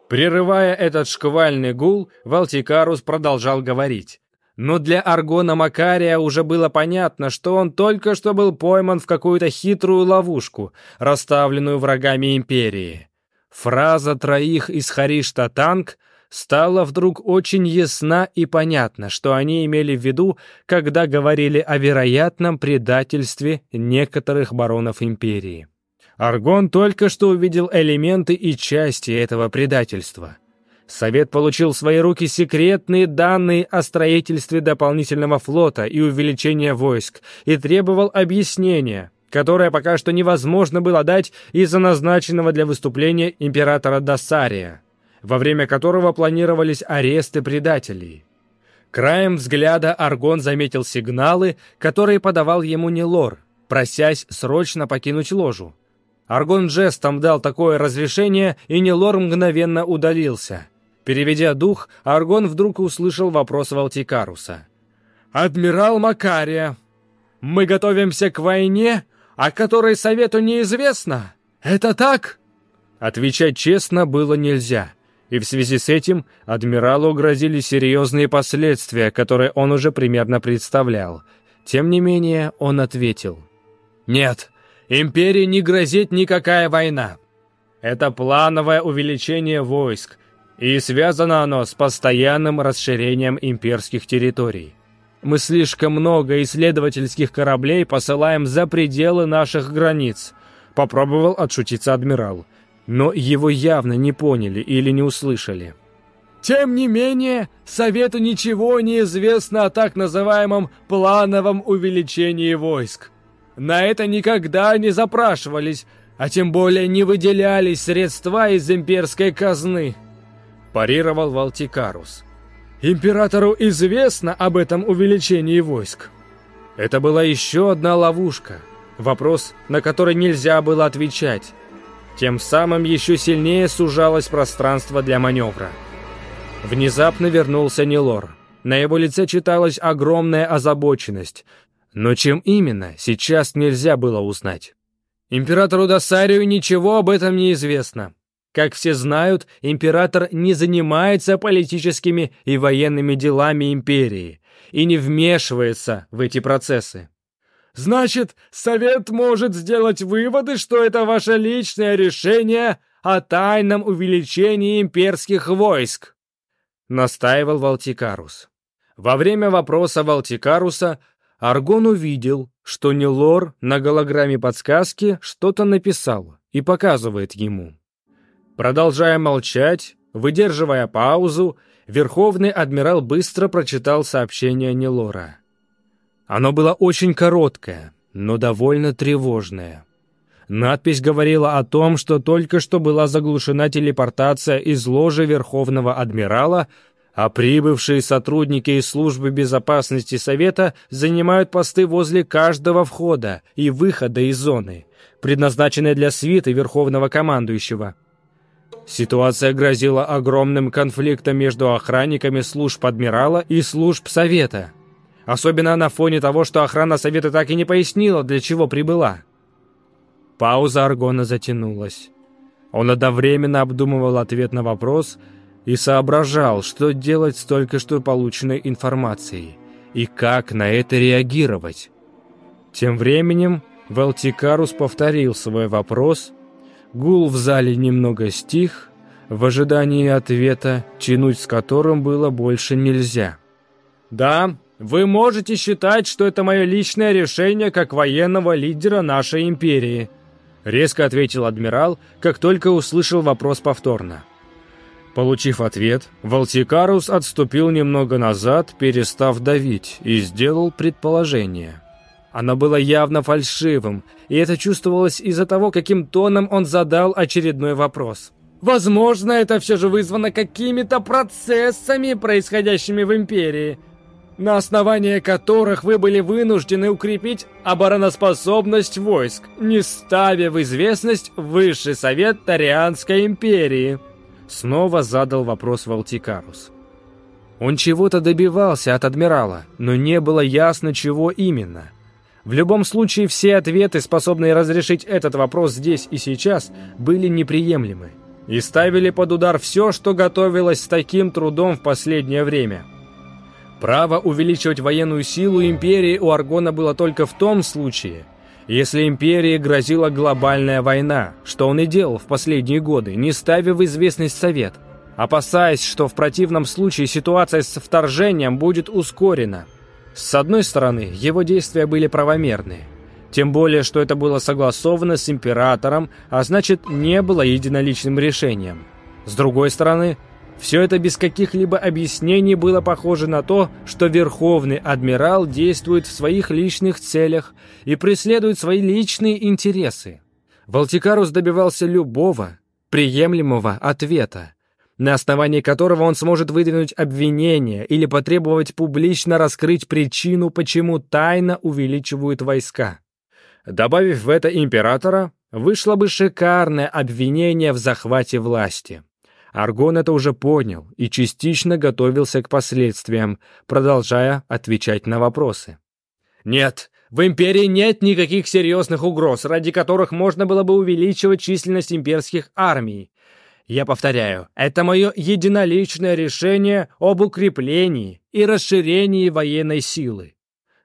Прерывая этот шквальный гул, Валтикарус продолжал говорить. Но для Аргона Макария уже было понятно, что он только что был пойман в какую-то хитрую ловушку, расставленную врагами Империи. Фраза троих из Харишта Танг стало вдруг очень ясно и понятно, что они имели в виду, когда говорили о вероятном предательстве некоторых баронов империи. Аргон только что увидел элементы и части этого предательства. Совет получил в свои руки секретные данные о строительстве дополнительного флота и увеличении войск и требовал объяснения, которое пока что невозможно было дать из-за назначенного для выступления императора Досария во время которого планировались аресты предателей. Краем взгляда Аргон заметил сигналы, которые подавал ему Нелор, просясь срочно покинуть ложу. Аргон жестом дал такое разрешение, и Нелор мгновенно удалился. Переведя дух, Аргон вдруг услышал вопрос Валтикаруса. «Адмирал Макария, мы готовимся к войне, о а которой совету неизвестно. Это так?» Отвечать честно было нельзя и в связи с этим адмиралу грозили серьезные последствия, которые он уже примерно представлял. Тем не менее, он ответил. «Нет, империи не грозит никакая война. Это плановое увеличение войск, и связано оно с постоянным расширением имперских территорий. Мы слишком много исследовательских кораблей посылаем за пределы наших границ», — попробовал отшутиться адмирал. «Адмирал» но его явно не поняли или не услышали. Тем не менее, Совету ничего не известно о так называемом плановом увеличении войск. На это никогда не запрашивались, а тем более не выделялись средства из имперской казны. Парировал Валтикарус. Императору известно об этом увеличении войск. Это была еще одна ловушка. Вопрос, на который нельзя было отвечать. Тем самым еще сильнее сужалось пространство для маневра. Внезапно вернулся Нелор. На его лице читалась огромная озабоченность. Но чем именно, сейчас нельзя было узнать. Императору Досарию ничего об этом не известно. Как все знают, император не занимается политическими и военными делами империи и не вмешивается в эти процессы. Значит, совет может сделать выводы, что это ваше личное решение о тайном увеличении имперских войск», — настаивал Валтикарус. Во время вопроса Валтикаруса Аргон увидел, что Нелор на голограмме подсказки что-то написал и показывает ему. Продолжая молчать, выдерживая паузу, Верховный Адмирал быстро прочитал сообщение Нелора. Оно было очень короткое, но довольно тревожное. Надпись говорила о том, что только что была заглушена телепортация из ложи Верховного Адмирала, а прибывшие сотрудники из Службы безопасности Совета занимают посты возле каждого входа и выхода из зоны, предназначенной для свиты Верховного Командующего. Ситуация грозила огромным конфликтом между охранниками служб Адмирала и служб Совета – особенно на фоне того, что охрана совета так и не пояснила, для чего прибыла. Пауза Аргона затянулась. Он одновременно обдумывал ответ на вопрос и соображал, что делать с только что полученной информацией и как на это реагировать. Тем временем Валтикарус повторил свой вопрос, гул в зале немного стих, в ожидании ответа, тянуть с которым было больше нельзя. «Да, вы можете считать, что это мое личное решение как военного лидера нашей империи», резко ответил адмирал, как только услышал вопрос повторно. Получив ответ, Валтикарус отступил немного назад, перестав давить, и сделал предположение. Оно было явно фальшивым, и это чувствовалось из-за того, каким тоном он задал очередной вопрос. Возможно, это все же вызвано какими-то процессами, происходящими в Империи на основании которых вы были вынуждены укрепить обороноспособность войск, не ставя в известность Высший Совет Тарианской империи?» Снова задал вопрос Валтикарус. Он чего-то добивался от адмирала, но не было ясно, чего именно. В любом случае, все ответы, способные разрешить этот вопрос здесь и сейчас, были неприемлемы и ставили под удар все, что готовилось с таким трудом в последнее время – Право увеличивать военную силу империи у Аргона было только в том случае, если империи грозила глобальная война, что он и делал в последние годы, не ставя в известность Совет, опасаясь, что в противном случае ситуация с вторжением будет ускорена. С одной стороны, его действия были правомерны, тем более, что это было согласовано с императором, а значит, не было единоличным решением. С другой стороны, все это без каких-либо объяснений было похоже на то, что Верховный Адмирал действует в своих личных целях и преследует свои личные интересы. Валтикарус добивался любого, приемлемого ответа, на основании которого он сможет выдвинуть обвинение или потребовать публично раскрыть причину, почему тайно увеличивают войска. Добавив в это императора, вышло бы шикарное обвинение в захвате власти. Аргон это уже понял и частично готовился к последствиям, продолжая отвечать на вопросы. «Нет, в Империи нет никаких серьезных угроз, ради которых можно было бы увеличивать численность имперских армий. Я повторяю, это мое единоличное решение об укреплении и расширении военной силы».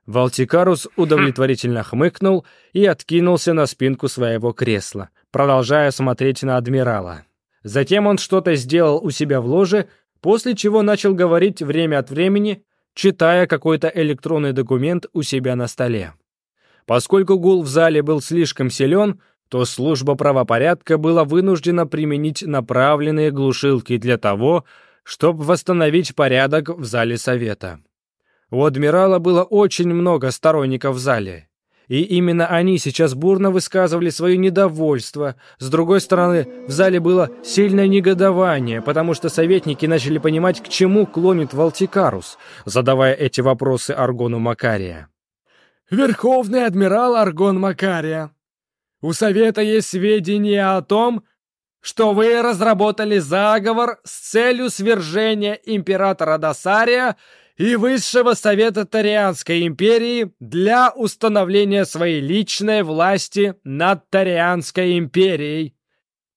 Валтикарус удовлетворительно хмыкнул и откинулся на спинку своего кресла, продолжая смотреть на адмирала. Затем он что-то сделал у себя в ложе, после чего начал говорить время от времени, читая какой-то электронный документ у себя на столе. Поскольку гул в зале был слишком силен, то служба правопорядка была вынуждена применить направленные глушилки для того, чтобы восстановить порядок в зале совета. У адмирала было очень много сторонников в зале, и именно они сейчас бурно высказывали свое недовольство. С другой стороны, в зале было сильное негодование, потому что советники начали понимать, к чему клонит Валтикарус, задавая эти вопросы Аргону Макария. «Верховный адмирал Аргон Макария, у Совета есть сведения о том, что вы разработали заговор с целью свержения императора Досария и Высшего Совета Тарианской империи для установления своей личной власти над Тарианской империей.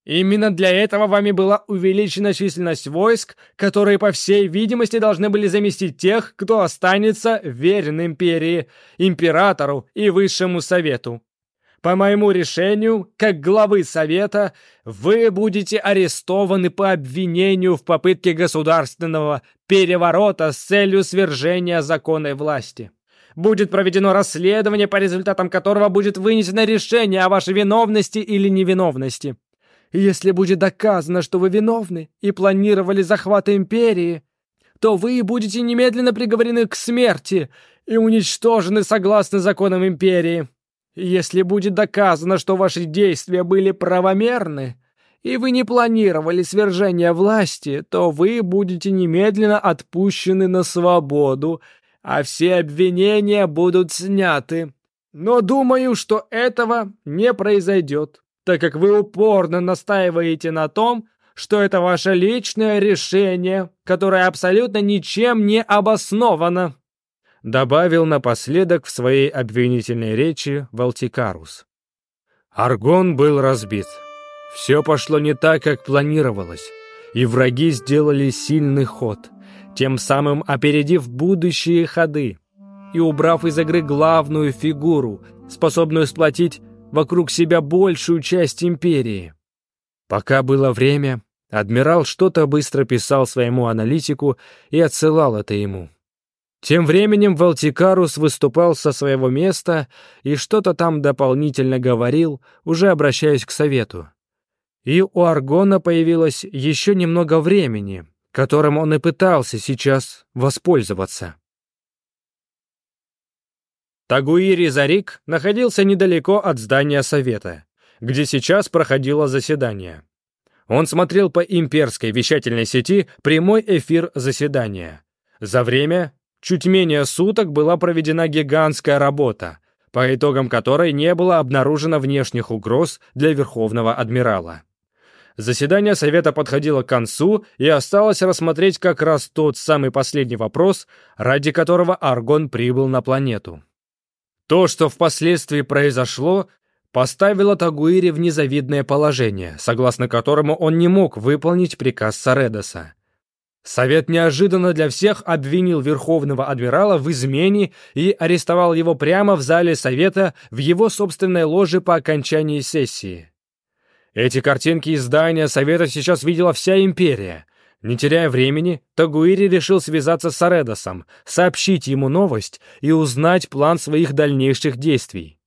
Именно для этого вами была увеличена численность войск, которые, по всей видимости, должны были заместить тех, кто останется верен империи, императору и Высшему Совету. По моему решению, как главы Совета, вы будете арестованы по обвинению в попытке государственного переворота с целью свержения законной власти. Будет проведено расследование, по результатам которого будет вынесено решение о вашей виновности или невиновности. Если будет доказано, что вы виновны и планировали захват империи, то вы будете немедленно приговорены к смерти и уничтожены согласно законам империи. Если будет доказано, что ваши действия были правомерны, и вы не планировали свержение власти, то вы будете немедленно отпущены на свободу, а все обвинения будут сняты. Но думаю, что этого не произойдет, так как вы упорно настаиваете на том, что это ваше личное решение, которое абсолютно ничем не обосновано добавил напоследок в своей обвинительной речи Валтикарус. Аргон был разбит. Все пошло не так, как планировалось, и враги сделали сильный ход, тем самым опередив будущие ходы и убрав из игры главную фигуру, способную сплотить вокруг себя большую часть империи. Пока было время, адмирал что-то быстро писал своему аналитику и отсылал это ему. Тем временем Валтикарус выступал со своего места и что-то там дополнительно говорил, уже обращаясь к совету. И у Аргона появилось еще немного времени, которым он и пытался сейчас воспользоваться. Тагуири Зарик находился недалеко от здания совета, где сейчас проходило заседание. Он смотрел по имперской вещательной сети прямой эфир заседания. За время, чуть менее суток была проведена гигантская работа, по итогам которой не было обнаружено внешних угроз для Верховного Адмирала. Заседание Совета подходило к концу, и осталось рассмотреть как раз тот самый последний вопрос, ради которого Аргон прибыл на планету. То, что впоследствии произошло, поставило Тагуири в незавидное положение, согласно которому он не мог выполнить приказ Саредоса. Совет неожиданно для всех обвинил верховного адмирала в измене и арестовал его прямо в зале Совета в его собственной ложе по окончании сессии. Эти картинки издания Совета сейчас видела вся империя. Не теряя времени, Тагуири решил связаться с Аредосом, сообщить ему новость и узнать план своих дальнейших действий.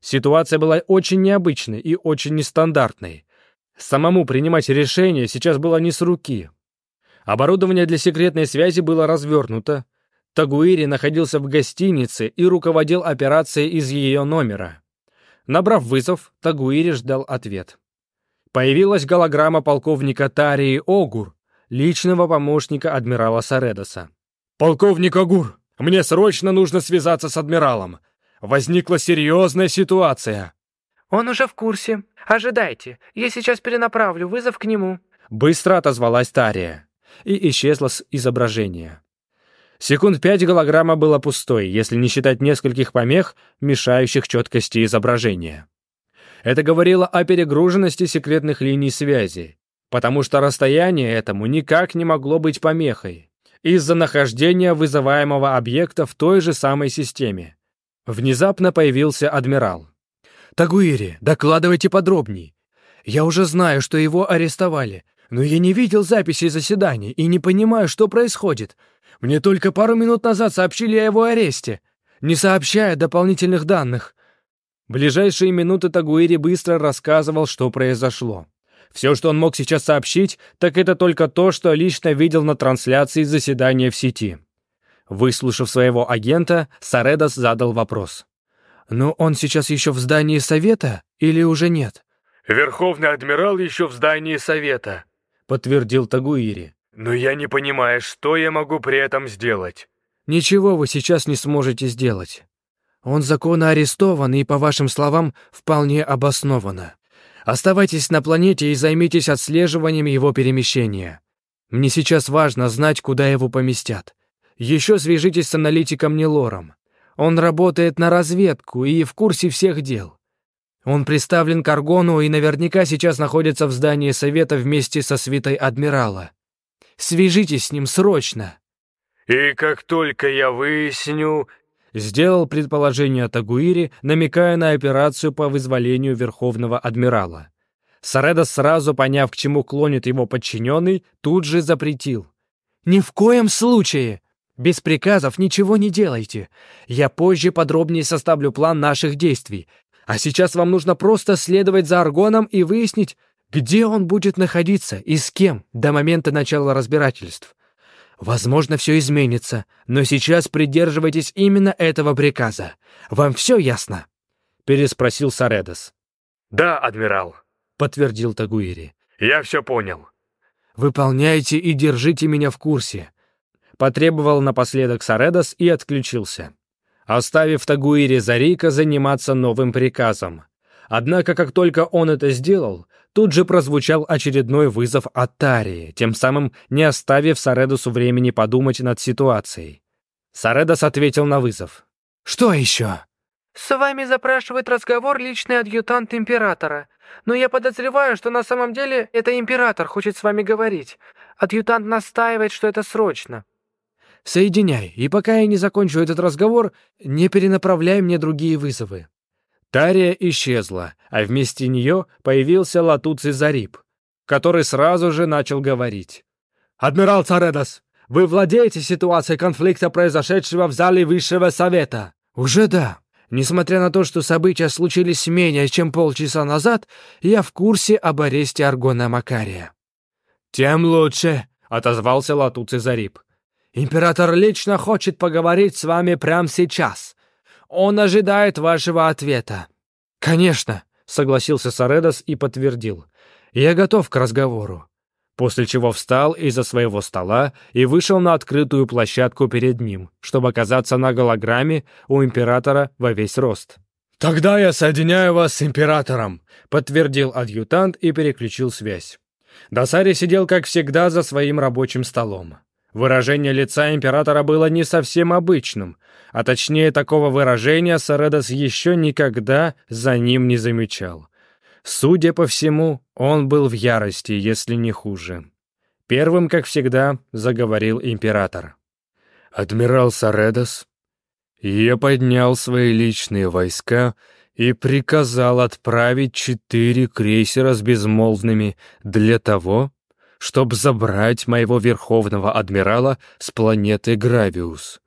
Ситуация была очень необычной и очень нестандартной. Самому принимать решение сейчас было не с руки, Оборудование для секретной связи было развернуто. Тагуири находился в гостинице и руководил операцией из ее номера. Набрав вызов, Тагуири ждал ответ. Появилась голограмма полковника Тарии Огур, личного помощника адмирала Саредоса. «Полковник Огур, мне срочно нужно связаться с адмиралом. Возникла серьезная ситуация». «Он уже в курсе. Ожидайте. Я сейчас перенаправлю вызов к нему». Быстро отозвалась Тария и исчезло с изображения. Секунд пять голограмма была пустой, если не считать нескольких помех, мешающих четкости изображения. Это говорило о перегруженности секретных линий связи, потому что расстояние этому никак не могло быть помехой из-за нахождения вызываемого объекта в той же самой системе. Внезапно появился адмирал. «Тагуири, докладывайте подробней. Я уже знаю, что его арестовали, но я не видел записей заседаний и не понимаю, что происходит. Мне только пару минут назад сообщили о его аресте, не сообщая дополнительных данных. Ближайшие минуты Тагуэри быстро рассказывал, что произошло. Все, что он мог сейчас сообщить, так это только то, что лично видел на трансляции заседания в сети. Выслушав своего агента, Саредос задал вопрос. «Но он сейчас еще в здании совета или уже нет?» «Верховный адмирал еще в здании совета», подтвердил Тагуири. «Но я не понимаю, что я могу при этом сделать?» «Ничего вы сейчас не сможете сделать. Он законно арестован и, по вашим словам, вполне обоснованно. Оставайтесь на планете и займитесь отслеживанием его перемещения. Мне сейчас важно знать, куда его поместят. Еще свяжитесь с аналитиком Нелором. Он работает на разведку и в курсе всех дел. Он приставлен к Аргону и наверняка сейчас находится в здании Совета вместе со свитой Адмирала. Свяжитесь с ним срочно!» «И как только я выясню...» Сделал предположение Тагуири, намекая на операцию по вызволению Верховного Адмирала. Сареда, сразу поняв, к чему клонит его подчиненный, тут же запретил. «Ни в коем случае! Без приказов ничего не делайте. Я позже подробнее составлю план наших действий. А сейчас вам нужно просто следовать за Аргоном и выяснить, где он будет находиться и с кем до момента начала разбирательств. Возможно, все изменится, но сейчас придерживайтесь именно этого приказа. Вам все ясно?» — переспросил Саредос. «Да, адмирал», — подтвердил Тагуири. «Я все понял». «Выполняйте и держите меня в курсе», — потребовал напоследок Саредос и отключился оставив Тагуире Зарейка заниматься новым приказом. Однако, как только он это сделал, тут же прозвучал очередной вызов от Тарии, тем самым не оставив Саредосу времени подумать над ситуацией. Саредос ответил на вызов. «Что еще?» «С вами запрашивает разговор личный адъютант императора. Но я подозреваю, что на самом деле это император хочет с вами говорить. Адъютант настаивает, что это срочно соединяй, и пока я не закончу этот разговор, не перенаправляй мне другие вызовы». Тария исчезла, а вместе нее появился Латуций Зариб, который сразу же начал говорить. «Адмирал Царедас, вы владеете ситуацией конфликта, произошедшего в зале Высшего Совета?» «Уже да. Несмотря на то, что события случились менее чем полчаса назад, я в курсе об аресте Аргона Макария». «Тем лучше», — отозвался Латуций Зариб. «Император лично хочет поговорить с вами прямо сейчас. Он ожидает вашего ответа». «Конечно», — согласился Саредос и подтвердил. «Я готов к разговору». После чего встал из-за своего стола и вышел на открытую площадку перед ним, чтобы оказаться на голограмме у императора во весь рост. «Тогда я соединяю вас с императором», — подтвердил адъютант и переключил связь. Досари сидел, как всегда, за своим рабочим столом. Выражение лица императора было не совсем обычным, а точнее такого выражения Саредос еще никогда за ним не замечал. Судя по всему, он был в ярости, если не хуже. Первым, как всегда, заговорил император. «Адмирал Саредос, я поднял свои личные войска и приказал отправить четыре крейсера с безмолвными для того, чтобы забрать моего верховного адмирала с планеты Гравиус.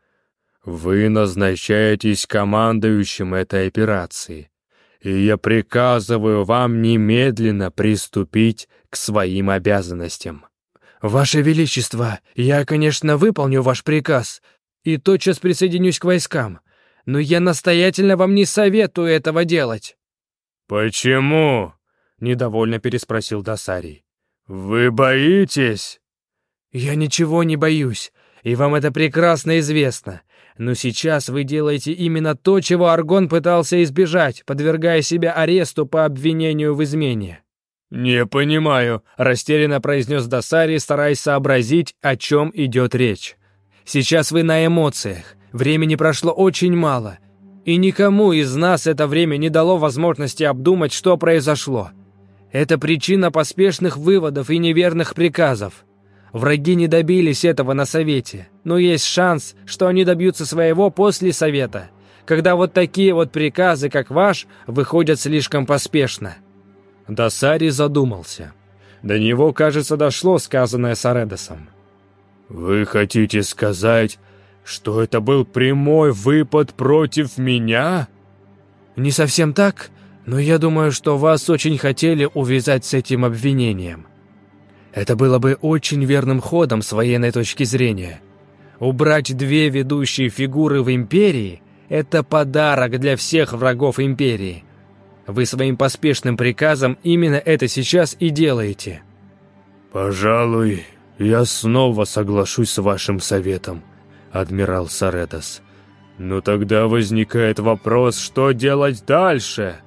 Вы назначаетесь командующим этой операции, и я приказываю вам немедленно приступить к своим обязанностям. Ваше Величество, я, конечно, выполню ваш приказ и тотчас присоединюсь к войскам, но я настоятельно вам не советую этого делать. «Почему?» — недовольно переспросил Досарий. «Вы боитесь?» «Я ничего не боюсь, и вам это прекрасно известно. Но сейчас вы делаете именно то, чего Аргон пытался избежать, подвергая себя аресту по обвинению в измене». «Не понимаю», — растерянно произнес Досари, стараясь сообразить, о чем идет речь. «Сейчас вы на эмоциях. Времени прошло очень мало. И никому из нас это время не дало возможности обдумать, что произошло. Это причина поспешных выводов и неверных приказов. Враги не добились этого на Совете, но есть шанс, что они добьются своего после Совета, когда вот такие вот приказы, как ваш, выходят слишком поспешно». Досари задумался. До него, кажется, дошло сказанное Саредосом. «Вы хотите сказать, что это был прямой выпад против меня?» «Не совсем так, но я думаю, что вас очень хотели увязать с этим обвинением. Это было бы очень верным ходом с военной точки зрения. Убрать две ведущие фигуры в империи – это подарок для всех врагов империи. Вы своим поспешным приказом именно это сейчас и делаете. «Пожалуй, я снова соглашусь с вашим советом», – адмирал Саредос. «Но ну тогда возникает вопрос, что делать дальше?»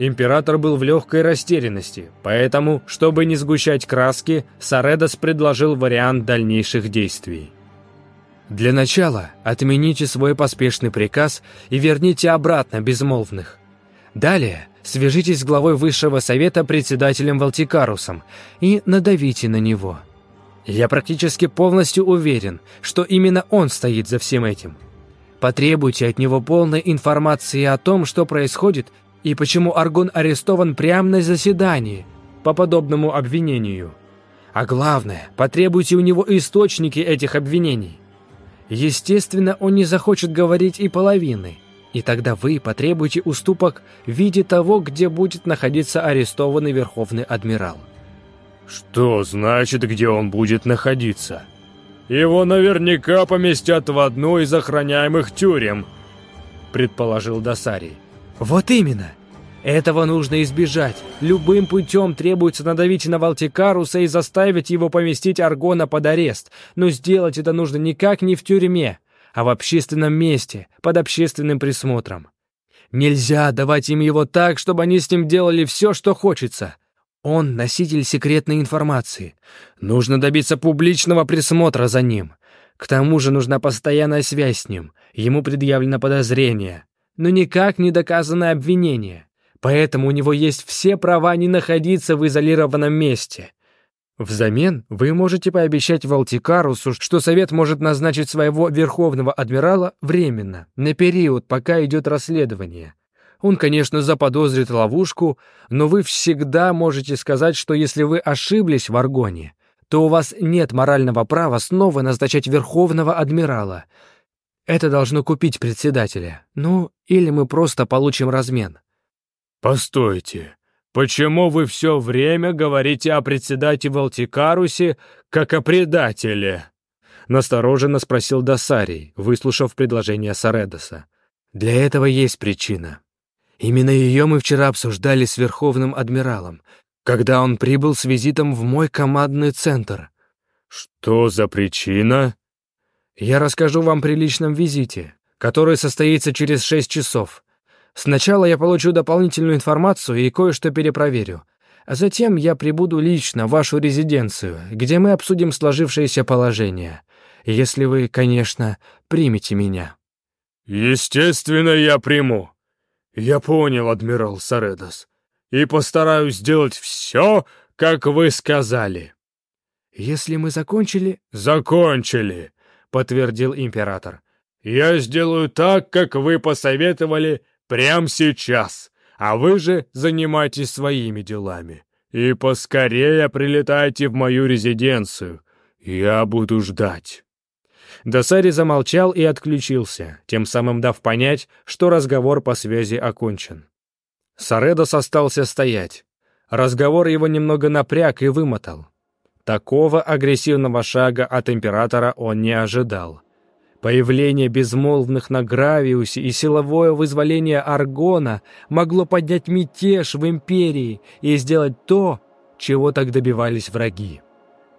Император был в легкой растерянности, поэтому, чтобы не сгущать краски, Саредос предложил вариант дальнейших действий. «Для начала отмените свой поспешный приказ и верните обратно безмолвных. Далее свяжитесь с главой Высшего Совета председателем Валтикарусом и надавите на него. Я практически полностью уверен, что именно он стоит за всем этим». Потребуйте от него полной информации о том, что происходит и почему Аргон арестован прямо на заседании по подобному обвинению. А главное, потребуйте у него источники этих обвинений. Естественно, он не захочет говорить и половины, и тогда вы потребуете уступок в виде того, где будет находиться арестованный Верховный Адмирал. Что значит, где он будет находиться? Его наверняка поместят в одну из охраняемых тюрем, предположил Досарий. Вот именно. Этого нужно избежать. Любым путем требуется надавить на Валтикаруса и заставить его поместить Аргона под арест. Но сделать это нужно никак не в тюрьме, а в общественном месте, под общественным присмотром. Нельзя давать им его так, чтобы они с ним делали все, что хочется. Он носитель секретной информации. Нужно добиться публичного присмотра за ним. К тому же нужна постоянная связь с ним. Ему предъявлено подозрение но никак не доказано обвинение. Поэтому у него есть все права не находиться в изолированном месте. Взамен вы можете пообещать Валтикарусу, что Совет может назначить своего Верховного Адмирала временно, на период, пока идет расследование. Он, конечно, заподозрит ловушку, но вы всегда можете сказать, что если вы ошиблись в Аргоне, то у вас нет морального права снова назначать Верховного Адмирала — это должно купить председателя. Ну, или мы просто получим размен». «Постойте, почему вы все время говорите о председателе Валтикарусе как о предателе?» Настороженно спросил Досарий, выслушав предложение Саредоса. «Для этого есть причина. Именно ее мы вчера обсуждали с Верховным Адмиралом, когда он прибыл с визитом в мой командный центр». «Что за причина?» Я расскажу вам при личном визите, который состоится через шесть часов. Сначала я получу дополнительную информацию и кое-что перепроверю. А затем я прибуду лично в вашу резиденцию, где мы обсудим сложившееся положение. Если вы, конечно, примете меня». «Естественно, я приму. Я понял, адмирал Саредос, и постараюсь сделать все, как вы сказали». «Если мы закончили...» «Закончили подтвердил император. «Я сделаю так, как вы посоветовали прямо сейчас, а вы же занимайтесь своими делами. И поскорее прилетайте в мою резиденцию. Я буду ждать». Досари замолчал и отключился, тем самым дав понять, что разговор по связи окончен. Саредос остался стоять. Разговор его немного напряг и вымотал, Такого агрессивного шага от императора он не ожидал. Появление безмолвных на Гравиусе и силовое вызволение Аргона могло поднять мятеж в империи и сделать то, чего так добивались враги.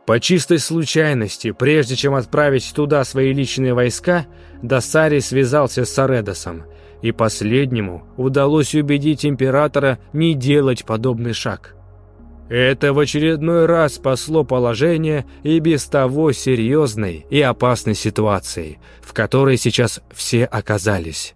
По чистой случайности, прежде чем отправить туда свои личные войска, Досарий связался с Аредосом, и последнему удалось убедить императора не делать подобный шаг – это в очередной раз спасло положение и без того серьезной и опасной ситуации, в которой сейчас все оказались.